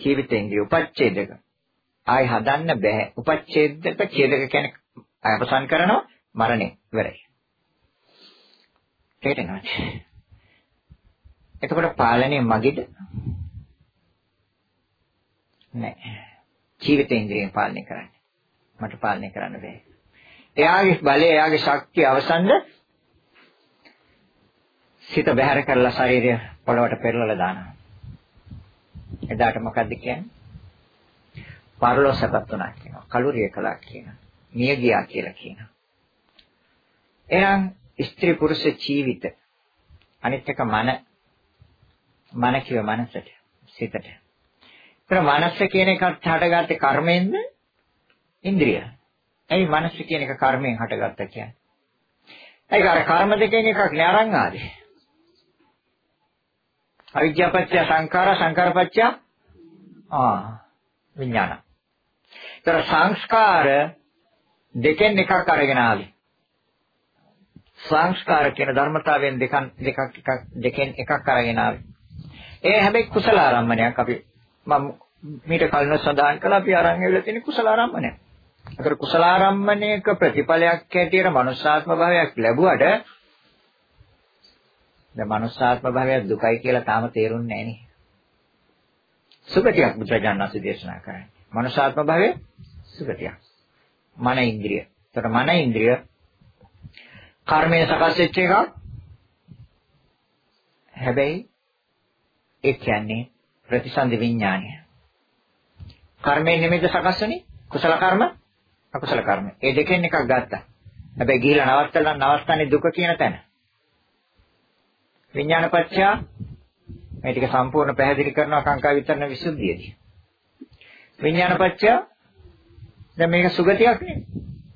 ජීවිත ඉන්ද්‍රිය උපච්ඡේදක. ආයි හදන්න බෑ. උපච්ඡේදක ඡේදක කියන්නේ අවසන් කරනවා මරණය ඉවරයි. තේරෙනවද? එතකොට පාලනය මගේද? නෑ. ජීවිතේන්ද්‍රියෙන් පාලනය කරන්නේ. මට පාලනය කරන්න බෑ. එයාගේ බලය, එයාගේ ශක්තිය අවසන්ද සිත බැහැර කරලා ශරීරය පොළවට පෙරලලා දානවා. එදාට මොකද්ද කියන්නේ? පරලෝසපත් උනා කියනවා. කලුරිය කළා කියනවා. මිය ගියා කියලා කියනවා. එහෙනම් ස්ත්‍රී පුරුෂ ජීවිත අනිත් එක මන මන කිව මනසට සිතට. ඒතර මනස කියන එකත් හටගත්තේ කර්මයෙන්ද? ඉන්ද්‍රිය. ඇයි මනස කියන එක කර්මයෙන් හටගත්ත කියන්නේ? ඒක අර කර්ම දෙකෙන් එකක් නේ අරන් ආදී. අවිද්‍යාපච්චය සංඛාර සංඛාරපච්චය ආ විඥාන. ඒතර සංස්කාර දෙකෙන් එකක් අරගෙන ආවේ. සංස්කාර කියන ධර්මතාවයෙන් දෙකක් දෙකක් එකක් දෙකෙන් එකක් අරගෙන ආවේ. ඒ හැබැයි කුසල ආරම්මණයක් අපි මම මීට කලින් සඳහන් කළා අපි අරන් ඇවිල්ලා තියෙන කුසල ආරම්මණය. ඒතර කුසල ආරම්මණයක ප්‍රතිඵලයක් හැටියට මනුෂ්‍යාත්ම භාවයක් ලැබුවට දැන් මනුෂ්‍යාත්ම භාවය දුකයි කියලා තාම තේරුන්නේ නැහැ නේ. සුගතියක් බුදුරජාණන් වහන්සේ දේශනා කරන්නේ. මනුෂ්‍යාත්ම භාවය සුගතියක්. මන ඉන්ද්‍රිය. ඒතර මන ඉන්ද්‍රිය කර්මය සකස් වෙච්ච එකක්. හැබැයි ඒ කියන්නේ ප්‍රතිසන්දි විඥානය. කර්මයෙන් නෙමෙයිද සකස් වෙන්නේ? කුසල කර්ම, අකුසල කර්ම. ඒ දෙකෙන් එකක් ගත්තා. හැබැයි ගිහිලා නවත්තලා නවත්තන්නේ දුක කියන තැන. විඥානපච්චය මේ ටික සම්පූර්ණ පැහැදිලි කරනවා කාංකා විතරන විසුද්ධියදී. විඥානපච්චය දැන් මේක සුගතියක් නේ.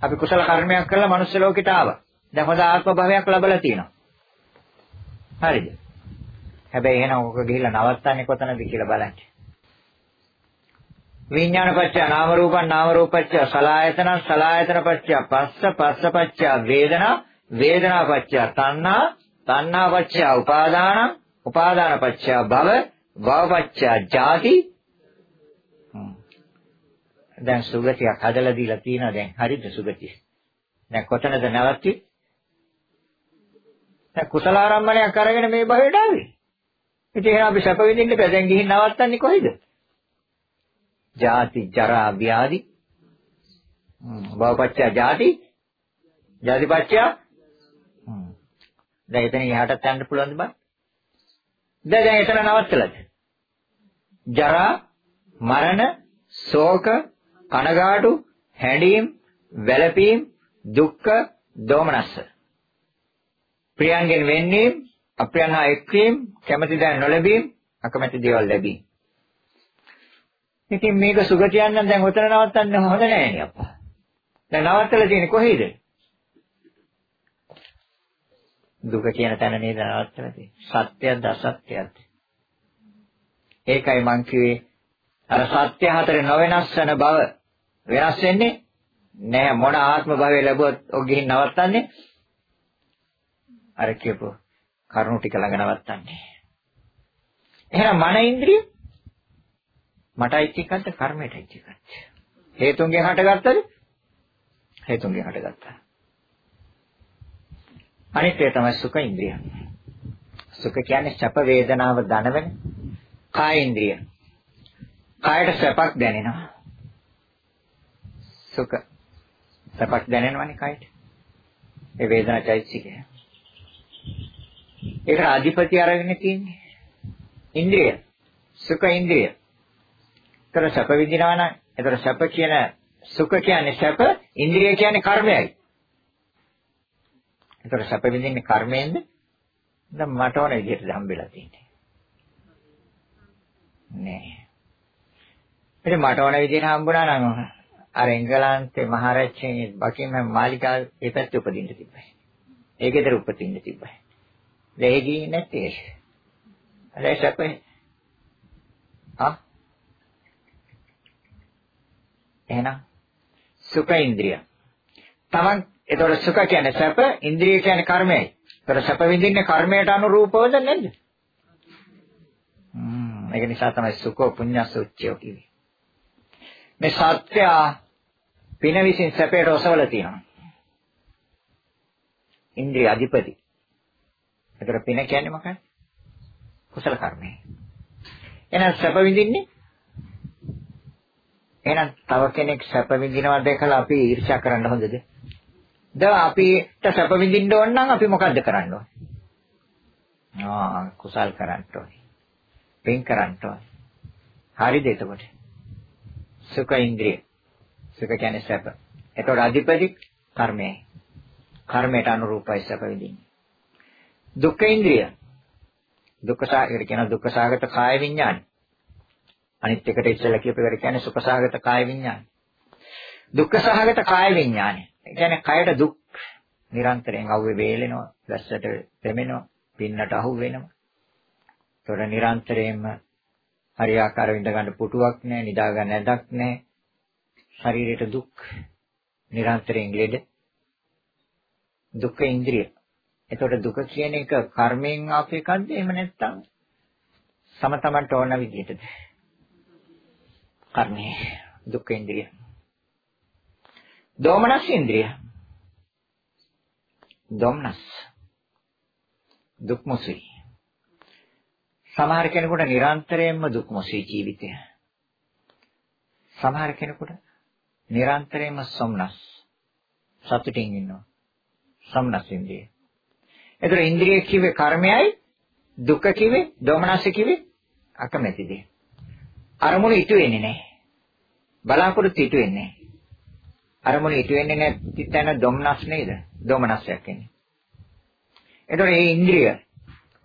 අපි කුසල කර්මයක් කරලා මනුස්ස ලෝකෙට ආවා. දැන් හොඳ ආත්ම භාවයක් ලැබලා තියෙනවා. හරිද? හැබැයි එහෙනම් ඔක ගිහිල්ලා නවත්තන්නේ කොතනද කියලා බලන්න. විඥානපච්චය නාම රූපං නාම රූපච්චය සලායතන සලායතන පච්චය පස්ස පස්ස පච්චය වේදනා වේදනා පච්චය තණ්හා තණ්හා පච්චය උපාදාන උපාදාන පච්චය භව භව පච්චය ජාති දැන් සුගතියක් හදලා දීලා තියෙනවා. දැන් හරිද සුගතිය? දැන් කොතනද නැවති දැන් කුසල ආරම්භණයක් අරගෙන මේ භවයට ආවේ. ඉතින් එහෙනම් අපි සැප විඳින්න බෑ. දැන් ගිහින් නවත්තන්නේ කොහෙද? ජාති ජරා ව්‍යාධි. භවපච්චය ජාති. ජාතිපච්චය දැන් එතන එහාටත් යන්න පුළුවන්ද බං දැන් දැන් එතන නවත්තලාද ජරා මරණ ශෝක කනගාටු හැඬීම් වැළපීම් දුක්ඛ දෝමනස්ස ප්‍රියංගෙන් වෙන්නීම් අප්‍රියන් හා එක්වීම කැමැති දෑ නොලැබීම අකමැති දේවල් ලැබීම ඉතින් මේක සුගතියක් නම් දැන් උතන නවත්තන්න හොඳ නෑ නේ අප්පා. දැන් නවත්තලා තියෙන්නේ කොහේද? දුක කියන තැන නේද නවත්තලා තියෙන්නේ. සත්‍යයක්ද අසත්‍යයක්ද? ඒකයි මං කිව්වේ. අර සත්‍ය හතරේ නොවෙනස් වෙන බව. වෙනස් වෙන්නේ නෑ මොන ආත්ම භාවය ලැබුවත් ඔය ගිහින් නවත්තන්නේ? අර කියපු කරුණු ටික ළඟ නවත්තන්නේ. එහෙනම් මන ඉන්ද්‍රිය මටයි චිකන්ත කර්මයටයි චිකන්ත හේතුන්ගෙන් හටගත්තද? හේතුන්ගෙන් හටගත්තා. අනිත්‍ය තමයි සුඛ ඉන්ද්‍රිය. සුඛ කියන්නේ සැප වේදනාව දනවන කාය ඉන්ද්‍රිය. කායට සැපක් දැනෙනවා? සුඛ. සැපක් දැනෙනවනේ කායට? ඒ වේදනා චෛතසිකය ඒකට අධිපති අරගෙන තියෙන්නේ. ඉන්ද්‍රිය. සුඛ ඉන්ද්‍රිය. ඒතර සැප විඳිනවා නම් ඒතර සැප කියන සුඛ කියන්නේ සැප, ඉන්ද්‍රිය කියන්නේ කර්මයයි. ඒතර සැප විඳින්නේ කර්මයෙන්ද? දැන් මට ඕන විදිහට හම්බෙලා තියෙන්නේ. නෑ. ඉතින් මට ඕන විදිහට හම්බුණා නම් අර එංගලන්තේ මහරජගේ බකින්හම් මාලිකාව ඒ පැත්තේ උපදින්න තිබ්බයි. ඒකේතර උපදින්න තිබ්බයි. දැන් ඒ ගියේ නැත්තේ. අර සැපේ ආ එහෙනම් සුඛ ඉන්ද්‍රිය. Taman ඒතකොට සුඛ කියන්නේ සැප, ඉන්ද්‍රිය කියන්නේ කර්මයයි. ඒතකොට සැප විඳින්නේ කර්මයට අනුරූපවද නැද්ද? හ්ම් ඒක නිසා තමයි සුඛෝ පුඤ්ඤස්ස උච්චයෝ කිව්වේ. මේ සත්‍ය පින විසින් සැපයට ඔසවල තියෙනවා. ඉන්ද්‍රිය අධිපති. ඒතර පින කියන්නේ මොකක්ද? කුසල කර්මය. එහෙනම් සැප විඳින්නේ එහෙනම් තව කෙනෙක් සැප විඳිනවා දැකලා අපි ඊර්ෂ්‍යා කරන්න හොඳද? දැන් අපිට සැප විඳින්න ඕන නම් අපි මොකද්ද කරන්න ඕනේ? ආ කුසල් කරන්න ඕනේ. පින් කරන්න ඕනේ. හරිද එතකොට? සුඛ ඉන්ද්‍රිය. සුඛ කියන්නේ සැප. එතකොට අධිපති කර්මයයි. කර්මයට අනුරූපයි සැප විඳින්නේ. දුක්ඛ ඉන්ද්‍රිය. දුක්ඛ සාගර කියන දුක්ඛ සාගත කාය විඥාන. අනිත් එකට ඉස්සෙල්ලා කියපු එකට කියන්නේ සුඛ සාගත කාය විඥාන. දුක්ඛ සාගත කාය විඥාන. ඒ කියන්නේ කයට දුක් නිරන්තරයෙන් අවුවේ වේලෙනවා, දැස්සට දෙමෙනවා, පින්නට අහු වෙනවා. ඒතොර නිරන්තරයෙන්ම හරියාකාර විඳ ගන්න පුටුවක් නැහැ, නිදා ගන්න ඇඳක් නැහැ. ශරීරයට දුක් නිරන්තරයෙන් ලෙඩ දුක්ඛ ඉන්ද්‍රිය එතකොට දුක කියන එක කර්මයෙන් ආපු එකක්ද එහෙම නැත්නම් සම තමන්ට ඕන විදිහටද? කර්මයේ දුක්ඛ ඉන්ද්‍රිය. දෝමනස් ඉන්ද්‍රිය. දෝමනස් දුක් මොසී. සමහර කෙනෙකුට නිරන්තරයෙන්ම දුක් මොසී ජීවිතය. සමහර කෙනෙකුට නිරන්තරයෙන්ම සොම්නස් සතුටින් ඉන්නවා. සොම්නස් ඉන්ද්‍රිය. එතකොට ඉන්ද්‍රිය කිව්වේ කර්මයයි දුක කිව්වේ දෝමනස කිව්වේ අකමැති දේ. අරමුණ ඉටු වෙන්නේ නැහැ. බලාපොරොත්තු ඉටු වෙන්නේ නැහැ. අරමුණ ඉටු වෙන්නේ නැති තැන දොම්නස් නේද? දෝමනස්යක් එන්නේ. එතකොට මේ ඉන්ද්‍රිය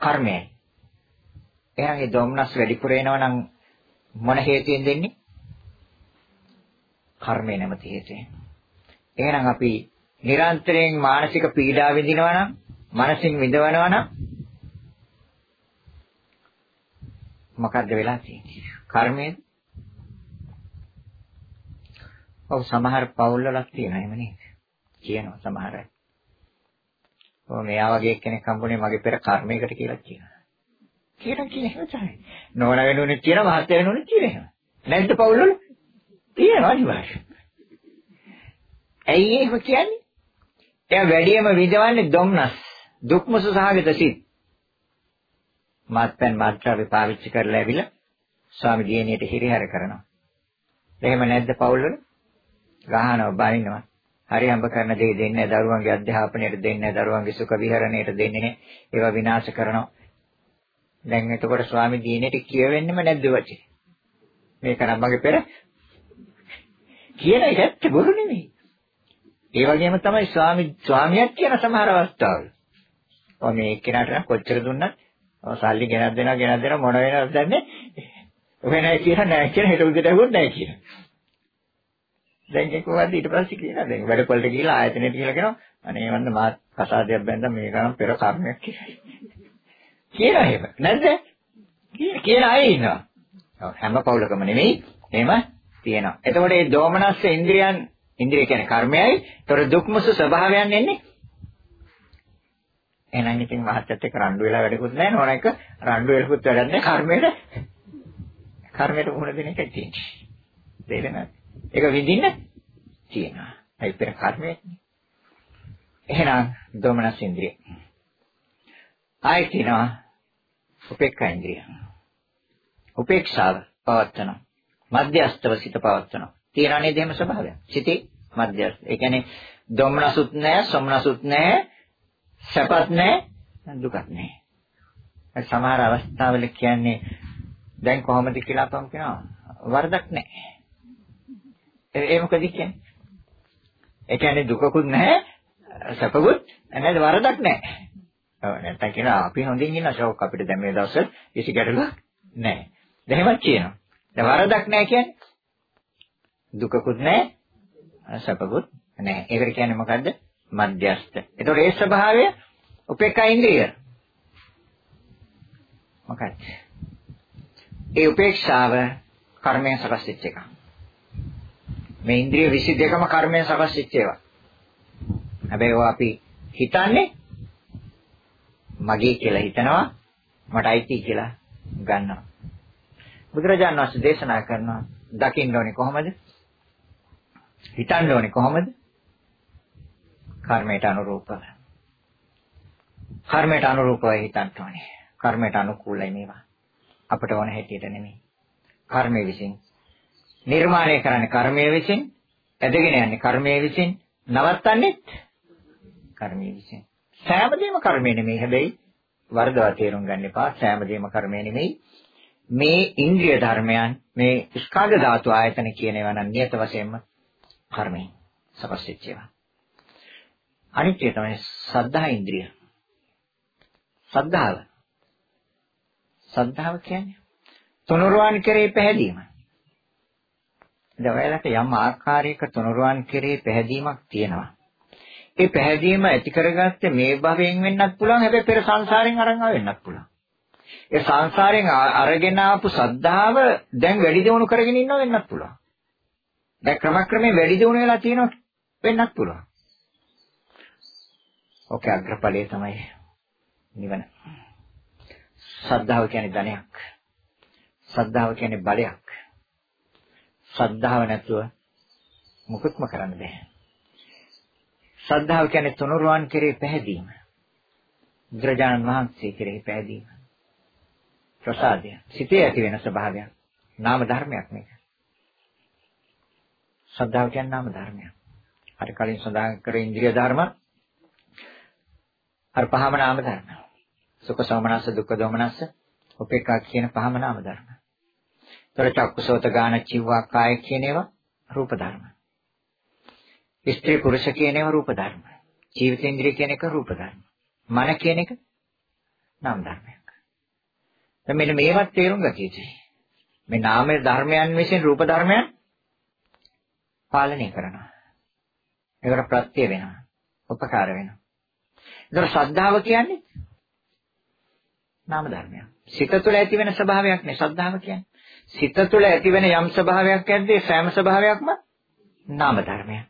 කර්මයයි. එහෙනම් මේ දොම්නස් වැඩිපුර එනවා නම් මොන හේතුවෙන් දෙන්නේ? කර්මය නැමැති හේතුවෙන්. එහෙනම් අපි නිරන්තරයෙන් මානසික පීඩා විඳිනවා නම් මනසින් විඳවනවා නම් මොකද්ද වෙලා තියෙන්නේ? කර්මයේද? ඔව් සමහර පවුල්වලක් තියෙනවා එහෙම නේද? කියනවා සමහර අය. ඔව් මෙයා වගේ කෙනෙක් හම්බුනේ මගේ පෙර කර්මයකට කියලා කියනවා. කියන කියන එහෙම තමයි. නෝන වෙනුනේ කියන මහත්ය වෙනුනේ කියන එහෙම. නැද්ද පවුල්වල? තියෙනවා අනිවාර්යයෙන්. ඇයි එහෙම කියන්නේ? එයා වැඩියම විඳවන්නේ ධම්නස්. දුක්මසු සහගත සිත් මාත්පැන් මාත්‍රාවේ පාවිච්චි කරලා ඇවිල්ලා ස්වාමි දියණියට හිරිහැර කරනවා. එහෙම නැද්ද පවුල්වල? ගහනවා බනිනවා. හරි හම්බ කරන දේ දෙන්නේ දරුවන්ගේ අධ්‍යාපනයට දෙන්නේ දරුවන්ගේ සුඛ විහරණයට දෙන්නේ නේ. ඒවා විනාශ කරනවා. දැන් එතකොට ස්වාමි දියණියට කියවෙන්නෙම නැද්ද වචේ? මේක නම් මගේ පෙර කියන එක ඇත්ත බොරු නෙමෙයි. ඒ වගේම තමයි ස්වාමි ස්වාමියක් කියන සමහර අවස්ථාවල. ඔය මේ එක්කෙනාට නම් කොච්චර දුන්නත් ඔය සල්ලි ගෙනත් දෙනවා ගෙනත් දෙනවා මොන වෙනවද දන්නේ ඔය නැහැ කියලා නැහැ කියලා හෙට උදේට ඇහුවොත් නැහැ කියලා. දැන් ඒක කොහොමද ඊට පස්සේ කියනවා දැන් වැඩපොළට ගිහලා ආයතනෙට ගිහලා කියනවා අනේ වන්ද මාත් කසාදයක් බැන්දා මේක නම් පෙර කර්මයක් කියලා. කියනවා එහෙම නැද්ද? කියන අය ඉන්නවා. හැම පවුලකම නෙමෙයි. එහෙම තියෙනවා. එතකොට මේ දෝමනස්ස ඉන්ද්‍රියන් ඉන්ද්‍රිය කියන්නේ කර්මයයි. ඒතර දුක්මසු ස්වභාවයන් එන්නේ. එහෙනම් ඉතින් මහත්යත් එක්ක රණ්ඩු වෙලා වැඩකුත් නැහැ. නෝන එක රණ්ඩු වෙලකුත් වැඩක් නැහැ. කර්මයට කර්මයට මුහුණ දෙන එකයි තියෙන්නේ. තේරෙනවද? ඒක විඳින්න තියෙනවා. ඒ පෙර කර්මයනේ. එහෙනම් දෝමනස් ඉන්ද්‍රිය. ආයි කියනවා උපේක්ඛා ඉන්ද්‍රිය. උපේක්ෂාව පවත්තන. මධ්‍යස්තව සිත පවත්තන. තියනා නේද එහෙම ස්වභාවය. සිතේ මධ්‍යස්ත. ඒ කියන්නේ දෝමනසුත් නැහැ, සොමනසුත් නැහැ, සැපත් නැහැ, දුකත් නැහැ. සමහර අවස්ථාවල කියන්නේ දැන් කොහොමද කියලා අපම් කියනවා වරදක් නැහැ. ඒ මොකද කියන්නේ? ඒ කියන්නේ දුකකුත් නැහැ, සැපකුත් නැහැ, වරදක් නැහැ. ඔව් නැත්තම් කියනවා අපි හොඳින් ඉන්න ෂෝක් අපිට දැන් මේ දවස්වල කිසි ගැටලුවක් නැහැ. එහෙමත් කියනවා. දැන් වරදක් නැහැ කියන්නේ දුකකුත් නැහැ, සැපකුත් නැහැ. ඒකට කියන්නේ මොකද්ද? මධ්‍යස්ත. ඒතකොට ඒ ස්වභාවය උපේක්ඛා ඉන්ද්‍රිය. මොකක්ද? ඒ උපේක්ෂාව කර්මයෙන් සකස් වෙච්ච එකක්. මේ ඉන්ද්‍රිය 22ම කර්මයෙන් සකස් වෙච්ච ඒවා. හැබැයි ඒවා අපි හිතන්නේ මගේ කියලා හිතනවා මට අයිති කියලා ගන්නවා. බුදුරජාණන් වහන්සේ දේශනා කරනවා දකින්න ඕනේ කොහොමද? හිතන්න ඕනේ කොහොමද? කර්මයට අනුරූපව. කර්මයට අනුරූපව හිතන්න ඕනේ. කර්මයට අනුකූලයි මේවා. අපට ඕන හැටියට නෙමෙයි. කර්මය විසින් නිර්මාණය කරන්නේ කර්මය විසින්, ඇදගෙන යන්නේ කර්මය විසින්, නවත්තන්නේත් කර්මය විසින්. සෑම දෙයක්ම කර්මය නෙමෙයි. හැබැයි වර්ධවා තේරුම් ගන්න එපා. සෑම දෙයක්ම කර්මය නෙමෙයි. මේ ඉන්ද්‍රිය ධර්මයන් මේ ස්කන්ධ ධාතු ආයතන කියන ඒවා නම් නියත වශයෙන්ම කර්මයෙන් සකස් වෙච්ච ඒවා. අනිත්‍ය තමයි සද්ධා ඉන්ද්‍රිය. සද්ධාව. සද්ධාව කියන්නේ තුනුරුවන් කෙරේ පැහැදීම. දැන් ඔයාලට යම් ආකාරයක තුනුරුවන් කෙරේ පැහැදීමක් තියෙනවා. ඒ පැහැදීම ඇති කරගත්තේ මේ භවයෙන් වෙන්නත් පුළුවන් හැබැයි පෙර සංසාරයෙන් අරන් ආවෙන්නත් පුළුවන්. ඒ සංසාරයෙන් අරගෙන ආපු සද්ධාව දැන් වැඩි දියුණු කරගෙන ඉන්නව වෙන්නත් පුළුවන්. දැන් ක්‍රමක්‍රමයෙන් වැඩි දියුණු වෙලා තියෙනවා වෙන්නත් පුළුවන්. ඔකේ අග්‍රඵලයේ තමයි නිවන. සද්ධාව කියන්නේ ධනයක්. සද්ධාව කියන්නේ බලයක්. සද්ධාව නැතුව මුකුත්ම කරන්න බෑ. සද්ධාව කියන්නේ තුනුරුවන් කෙරේ පැහැදීම. බුදුරජාණන් වහන්සේ කෙරෙහි පැහැදීම. ප්‍රසාදය. සිතේ ඇති වෙන ස්වභාවයක්. නාම ධර්මයක් මේක. ශ්‍රද්ධාව කියන්නේ නාම ධර්මයක්. හරි කලින් සඳහන් කර ඉන්ද්‍රිය ධර්ම අර පහම නාම ධර්ම. සුඛ සෝමනස්ස දුක්ඛ දෝමනස්ස උපේක්ඛා කියන පහම නාම ධර්ම. ତොර චක්කුසෝත ගාන චිව්වා කාය කියන ඒවා රූප ධර්ම. ස්ත්‍රී පුරුෂ කියන ඒවා රූප ධර්ම. ජීවිතේන්ද්‍රිය කියන එක රූප ධර්ම. මන කියන එක නාම ධර්මයක්. දැන් මෙන්න මේවත් තේරුම් ගත යුතුයි. මේ නාම ධර්මයන් විසින් රූප ධර්මයන් පාලනය කරනවා. ඒකට ප්‍රත්‍ය වෙනවා. උපකාර වෙනවා. ඒතර ශ්‍රද්ධාව කියන්නේ නාම ධර්මයක්. සිත තුළ ඇති වෙන ස්වභාවයක් නේ ශ්‍රද්ධාව කියන්නේ. සිත තුළ ඇති වෙන යම් ස්වභාවයක් ඇද්දී සෑම ස්වභාවයක්ම නාම ධර්මයක්.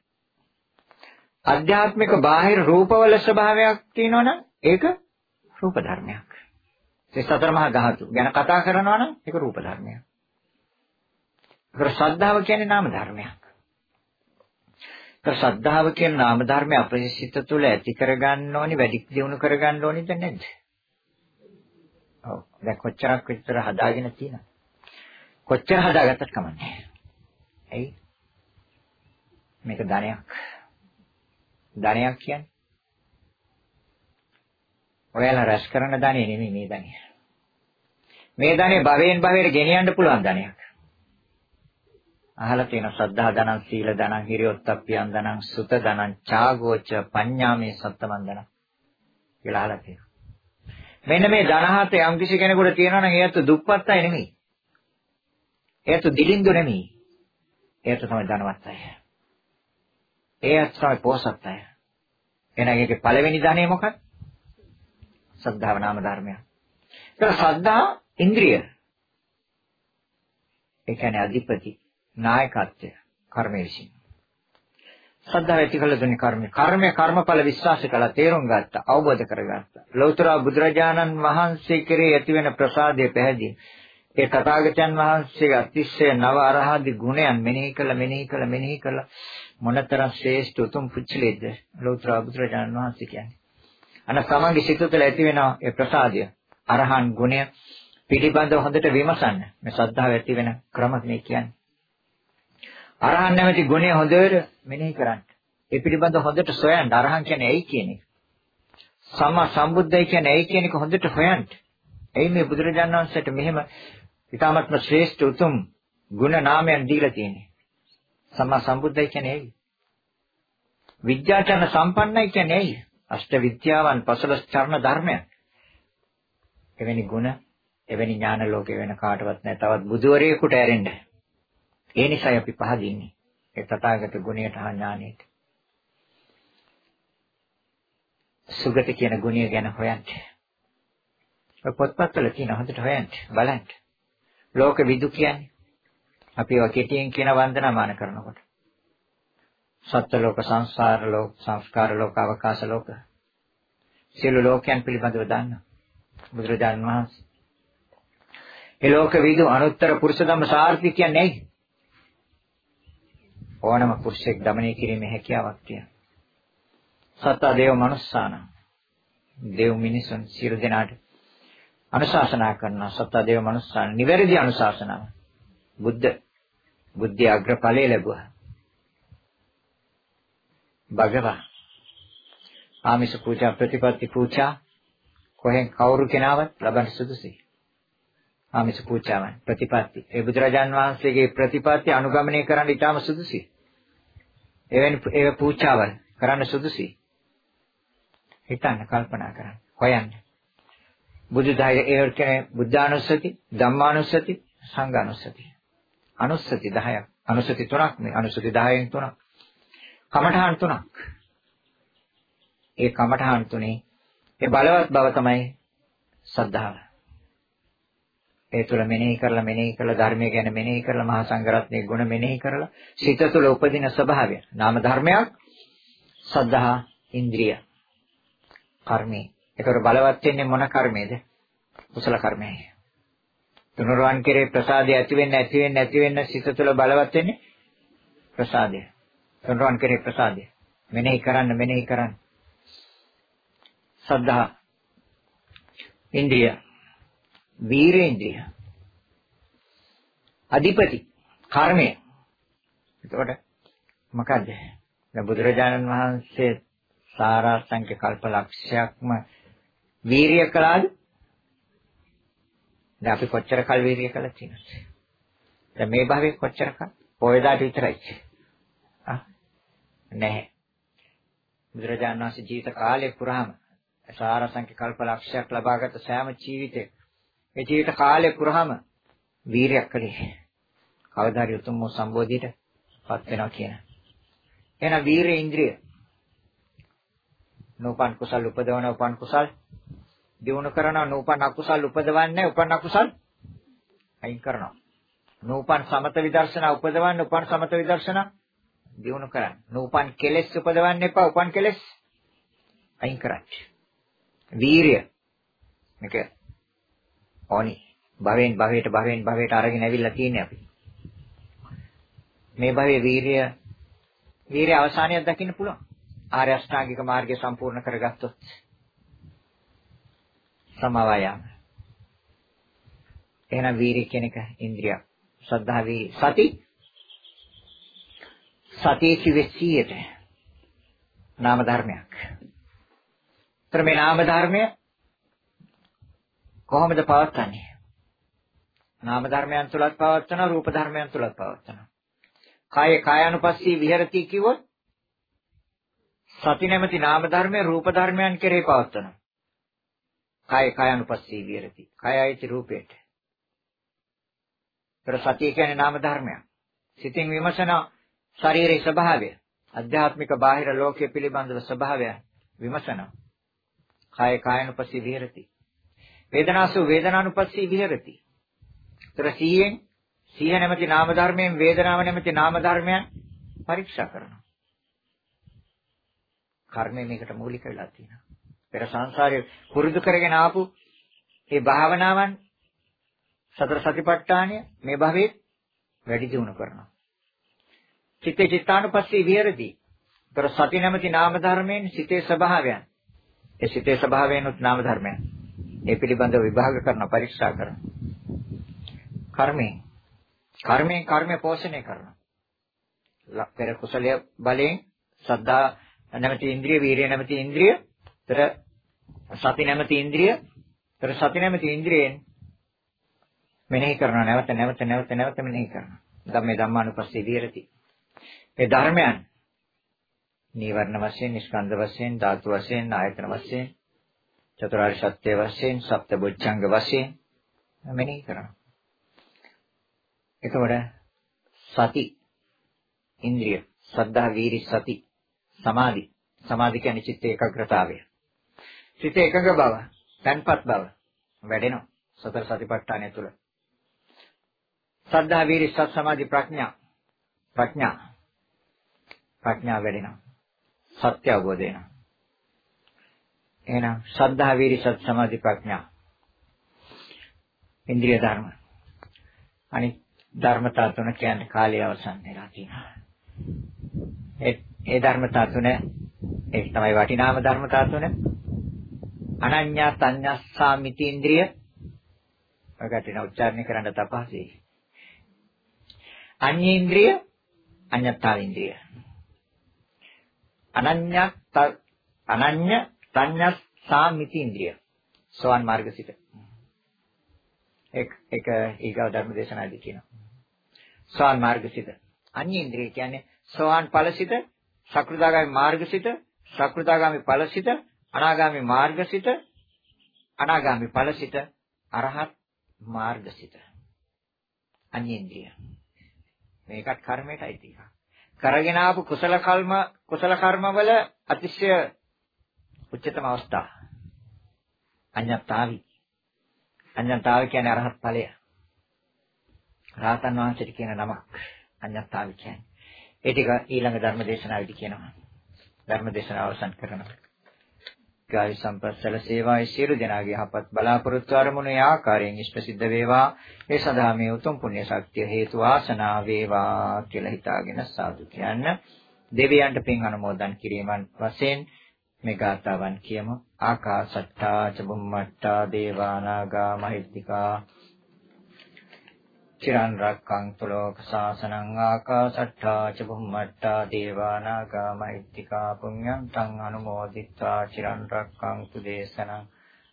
අධ්‍යාත්මික බාහිර රූපවල ස්වභාවයක් තියෙනවනම් ඒක රූප ධර්මයක්. ඒ සතර මහා ධාතු ගැන කතා කරනවා නම් ඒක රූප ධර්මයක්. ඒකට ශ්‍රද්ධාව කියන්නේ නාම ධර්මයක්. ඒක ශ්‍රද්ධාව කියන නාම ධර්මය අපේ සිත තුළ ඇති කරගන්න ඕනි වැඩි දියුණු කරගන්න ඕනිද නැද්ද? ඔව්. දැන් කොච්චරක් විතර හදාගෙන තියෙනවද? කොච්චර හදාගත්තත් කමන්නේ. ඇයි? මේක ධනයක්. ධනයක් කියන්නේ ඔයාලා රැස් කරන ධනෙ නෙමෙයි මේ ධනෙ. මේ ධනෙ භවයෙන් භවයට ගෙනියන්න පුළුවන් ධනයක්. අහලා තියෙන ශ්‍රද්ධා ධනං සීල ධනං හිරියොත්ප්පියං ධනං සුත ධනං චාගෝච පඤ්ඤාමේ සත්තමන් ධනං කියලා අහලා තියෙනවා. මෙන්න මේ ධනහත යම් කිසි කෙනෙකුට තියෙනවා නම් ඒත් දුප්පත් අය නෙමෙයි. ඒත් දිලින්දු නෙමෙයි. ඒත් තමයි ධනවත් අය. ඒත් තමයි පොසත් අය. එහෙනම් ඒකේ පළවෙනි ධනෙ මොකක්ද? සද්ධාව නාම ධර්මයක්. ඒක සද්ධා ඉන්ද්‍රිය. ඒ කියන්නේ අධිපති නායකත්වය කර්මය විසින්. ශ්‍රද්ධාව ඇති කළ දුන්නේ කර්මය. කර්මය කර්මඵල විශ්වාස කළා තේරුම් ගත්තා අවබෝධ කරගත්තා. ලෞතර බුදුරජාණන් වහන්සේ කෙරෙහි ඇතිවෙන ප්‍රසාදය පැහැදිලි. ඒ තථාගතයන් වහන්සේගේ අතිශය නව අරහදි ගුණයන් මෙනෙහි කළ මෙනෙහි කළ මෙනෙහි කළ මොනතරම් ශ්‍රේෂ්ඨ උතුම් පුච්චලෙද්ද ලෞතර බුදුරජාණන් වහන්සේ කියන්නේ. අන සමගි සිත තුළ ඇති වෙන ඒ ප්‍රසාදය අරහන් ගුණය පිළිබඳව හොඳට විමසන්න. මේ ශ්‍රද්ධාව ඇති වෙන ක්‍රම මේ කියන්නේ. අරහන් නැමැති ගුණය හොඳට මෙනෙහි කරන්න. ඒ පිළිබඳව හොඳට සොයන්න. අරහන් කියන්නේ ඇයි කියන එක. සම්මා සම්බුද්ධයි කියන්නේ ඇයි කියන එක හොඳට හොයන්න. එයි මේ බුදුරජාණන් වහන්සේට මෙහෙම ඊටාත්ම ශ්‍රේෂ්ඨ උතුම් ගුණ නාමයන් දීලා තියෙන්නේ. සම්මා සම්බුද්ධයි කියන්නේ ඇයි? විද්‍යාචරණ සම්පන්නයි කියන්නේ ඇයි? අෂ්ට විද්‍යාවන් පසළොස් චරණ ධර්මයන්. එවැනි ගුණ, එවැනි ඥාන ලෝකේ වෙන කාටවත් නැහැ. තවත් බුදුවරයෙකුට ඇරෙන්න. ඒ නිසායි අපි පහදින්නේ. ඒ තථාගත ගුණයට හා ඥානයට. සුගත කියන ගුණය ගැන හොයන්න. ඔය පොත්පත්වල තියෙන හොඳට හොයන්න බලන්න. ලෝක විදු කියන්නේ. අපි ඒවා කෙටියෙන් කියන වන්දනාමාන කරනකොට. සත්ත්ව ලෝක, සංසාර ලෝක, සංස්කාර ලෝක, අවකාශ ලෝක. සියලු ලෝකයන් පිළිබඳව දන්නා. බුදුරජාණන් වහන්සේ. ඒ ලෝක විදු අනුත්තර පුරුෂ ධම්ම සාර්ථි කියන්නේ ඇයි? ඕනම පුරුෂයෙක් দমনය කිරීමේ හැකියාවක් තියෙනවා. සත්ත දේව මනුස්සාන. දේව මිනිසුන් සියලු දෙනාට අනුශාසනා කරන සත්ත දේව මනුස්සාන නිවැරදි අනුශාසනාව. බුද්ධ බුද්ධි අග්‍රඵලයේ ලැබුවා. භගවා ආමිෂ පූජා ප්‍රතිපත්ති පූජා කොහෙන් කවුරු කෙනාවත් ලබන්න සුදුසුයි. ආමිෂ පූජාවන් ප්‍රතිපත්ති. ඒ බුදුරජාන් වහන්සේගේ ප්‍රතිපත්ති අනුගමනය කරන්න ඉතාම සුදුසුයි. එවැනි ඒ පූජාවල් කරන්න සුදුසුයි. හිතන්න කල්පනා කරන්න. හොයන්න. බුදු දහය ඒ කියන්නේ බුද්ධානුස්සති, ධම්මානුස්සති, සංඝානුස්සති. අනුස්සති 10ක්. අනුස්සති තුනක් මේ අනුස්සති 10න් තුනක්. කමඨහන් තුනක්. ඒ කමඨහන් තුනේ ඒ බලවත් බව තමයි සද්ධාව. ඒ තුළ මෙනෙහි කරලා මෙනෙහි කරලා ධර්මය ගැන මෙනෙහි කරලා මහා සංඝරත්නයේ ගුණ මෙනෙහි කරලා සිත තුළ උපදින ස්වභාවය. නාම ධර්මයක් සද්ධා ඉන්ද්‍රිය කර්මේ. ඒතර බලවත් වෙන්නේ මොන කර්මයේද? කුසල කර්මයයි. තුනුරුවන් කෙරේ ප්‍රසාදය ඇති වෙන්න ඇති වෙන්න ඇති වෙන්න සිත තුළ බලවත් වෙන්නේ ප්‍රසාදය. තුනුරුවන් කෙරේ ප්‍රසාදය. මෙනෙහි කරන්න මෙනෙහි කරන්න. සද්ධා ඉන්ද්‍රිය වීරේන්ද්‍රිය අධිපති කර්මය එතකොට මොකද දැන් බුදුරජාණන් වහන්සේ සාරාංශක කල්පලක්ෂයක්ම වීරිය කළාද දැන් අපි කොච්චර කල් වීරිය කළා තියෙනවද දැන් මේ භාවයේ කොච්චර කල් පොයදාට විතරයි ආ නැහැ බුදුරජාණන් වහන්සේ ජීවිත කාලය පුරාම සාරාංශක කල්පලක්ෂයක් ලබාගත් සෑම ජීවිතේ මේ ජීවිත කාලය පුරාම වීරියක් කළේ. කවදා හරි උතුම් වූ සම්බෝධියට පත් වෙනවා කියන. එහෙනම් වීරිය ඉන්ද්‍රිය. නෝපන් කුසල් උපදවන උපන් කුසල් දිනු කරනවා නෝපන් අකුසල් උපදවන්නේ උපන් අකුසල් අයින් කරනවා. නෝපන් සමත විදර්ශනා උපදවන්න උපන් සමත විදර්ශනා දිනු කරන්න. නෝපන් කෙලෙස් උපදවන්න එපා උපන් කෙලෙස් අයින් කරන්න. වීරිය මේක ඕනි. භවෙන් භවයට භවෙන් භවයට අරගෙන ඇවිල්ලා තියෙන්නේ අපි. මේ භවයේ වීරිය වීරිය අවසානයක් දකින්න පුළුවන්. ආර්ය අෂ්ටාංගික මාර්ගය සම්පූර්ණ කරගත්තොත් සමවයම. එහෙනම් වීරිය කියන එක ඉන්ද්‍රිය. ශ්‍රද්ධා වීරිය. සති සතිය කිවෙසියට නාම ධර්මයක්. ତර මේ නාම ධර්මය කොහොමද පවත්න්නේ? නාම ධර්මයන් තුලත් පවත්නවා රූප ධර්මයන් තුලත් පවත්නවා. කාය කායानुපස්සී විහෙරති කිව්වොත් සති නැමැති නාම ධර්මයේ රූප ධර්මයන් කෙරෙහි පවත්වනවා. කය කයනුපස්සී විහෙරති. කයයිති රූපේට. ඒතර සතිය කියන්නේ නාම ධර්මයක්. සිතින් විමසන ශරීරයේ ස්වභාවය, අධ්‍යාත්මික බාහිර ලෝකයේ පිළිබඳව ස්වභාවය විමසනවා. කය කයනුපස්සී විහෙරති. වේදනාසු වේදනානුපස්සී විහෙරති. ඒතර සිහියෙන් සිය නැමැති නාම ධර්මයෙන් වේදනාව නැමැති නාම ධර්මයන් පරීක්ෂා කරනවා. කර්මය මේකට මූලික වෙලා තියෙනවා. පෙර සංසාරේ පුරුදු කරගෙන ආපු මේ භාවනාවන් සතර සතිපට්ඨානය මේ භවයේ වැඩි දියුණු කරනවා. චිත්තේ චිත්තානුපස්සී විහෙරදී. ඒතර සති නැමැති නාම ධර්මයෙන් සිතේ ස්වභාවයන්. ඒ සිතේ ස්වභාවයන්ුත් නාම ධර්මයන්. ඒ පිළිබඳව විභාග කරන පරීක්ෂා කරන. කර්මයෙන් කර්මයෙන් කර්මය පෝෂණය කරනවා. පෙර කුසලයේ බලයෙන් සද්ධා නැමැති ඉන්ද්‍රිය, වීරිය නැමැති ඉන්ද්‍රිය, තර සති නැමැති ඉන්ද්‍රිය, තර සති නැමැති ඉන්ද්‍රියෙන් මෙනෙහි කරනවා නැවත නැවත නැවත නැවත මෙනෙහි කරනවා. ධම්මේ ධම්මානුපස්සී විහෙරති. ඒ ධර්මයන් නීවරණ වශයෙන්, නිස්කන්ධ වශයෙන්, ධාතු වශයෙන්, ආයතන වශයෙන්, චතුරාර්ය සත්‍ය වශයෙන්, සප්තබොච්චංග වශයෙන් මෙනෙහි කරනවා. එතකොට සති ඉන්ද්‍රිය, සද්ධා, වීරි, සති, සමාධි. සමාධි කියන්නේ චිත්ත ඒකාග්‍රතාවය. චිත්ත එකඟ බව, තන්පත් බව වැඩෙනවා. සතර සතිපට්ඨානය තුළ. සද්ධා, වීරි, සත්, සමාධි, ප්‍රඥා. ප්‍රඥා. ප්‍රඥා වැඩෙනවා. සත්‍ය අවබෝධ වෙනවා. එහෙනම් ශ්‍රද්ධා වීරි සත් සමාධි ප්‍රඥා ඉන්ද්‍රිය ධර්ම අනිත් ධර්මතා තුන කියන්නේ කාලය අවසන් වෙලා තියෙනවා ඒ ඒ ධර්මතා තුන. ඒක තමයි වටිනාම ධර්මතා තුන. අනඤ්ඤා තඤ්ඤස්සා මිති ඉන්ද්‍රිය ඔකට න උච්චාරණය කරන්න තපහසි. අඤ්ඤේන්ද්‍රිය අඤ්ඤත්තා ඉන්ද්‍රිය අනඤ්ඤ අනඤ්ඤ තඤ්ඤස්සා මිති ඉන්ද්‍රිය සෝවන් මාර්ගසිත එක එක ඊගව ධර්ම දේශනාදී කියනවා. සෝවන් මාර්ගසිත අඤ්ඤ ඉන්ද්‍රිය කියන්නේ සෝවාන් ඵලසිත, සකෘදාගාමි මාර්ගසිත, සකෘදාගාමි ඵලසිත, අනාගාමි මාර්ගසිත, අනාගාමි ඵලසිත, අරහත් මාර්ගසිත. අඤ්ඤේන්ද්‍රිය. මේකත් කර්මයටයි තියෙනවා. කරගෙන ආපු කුසල කර්ම කුසල කර්මවල අතිශය උච්චතම අවස්ථා. අඤ්ඤතාවි. අඤ්ඤතාවි කියන්නේ අරහත් ඵලය. රාතන් වහන්සේට කියන නමක් අඤ්ඤතාවි කියන්නේ. ඒ ටික ඊළඟ ධර්ම දේශනාවේදී කියනවා. ධර්ම දේශනාව අවසන් කරනවා. කාය සම්පස්සල සේවායි සියලු දෙනාගේ යහපත් බලාපොරොත්තු අරමුණු ඒ ආකාරයෙන් ඉෂ්ට සිද්ධ වේවා. ඒ සඳහා මේ උතුම් පුණ්‍ය ශක්තිය හේතු වාසනා වේවා කියලා හිතාගෙන සාදු කියන්න. දෙවියන්ට පින් අනුමෝදන් කිරීමන් වශයෙන් මේ ගාථාවන් කියමු. ආකාසට්ටා චබුම්මට්ටා දේවානාගා මහිද්దికා චිරන් රක්කන්තු ලෝක සාසනං ආකාසට්ඨා ච බුම්මට්ඨා දේවානාගා මහිත්‍තිකා පුඤ්ඤං තං අනුමෝදිත්වා චිරන් රක්කන්තු දේශනං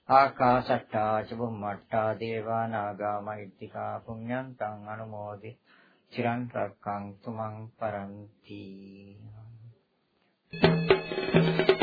ආකාසට්ඨා ච බුම්මට්ඨා දේවානාගා මහිත්‍තිකා පුඤ්ඤං තං අනුමෝදි චිරන් රක්කන්තු මං පරන්ති Thank you.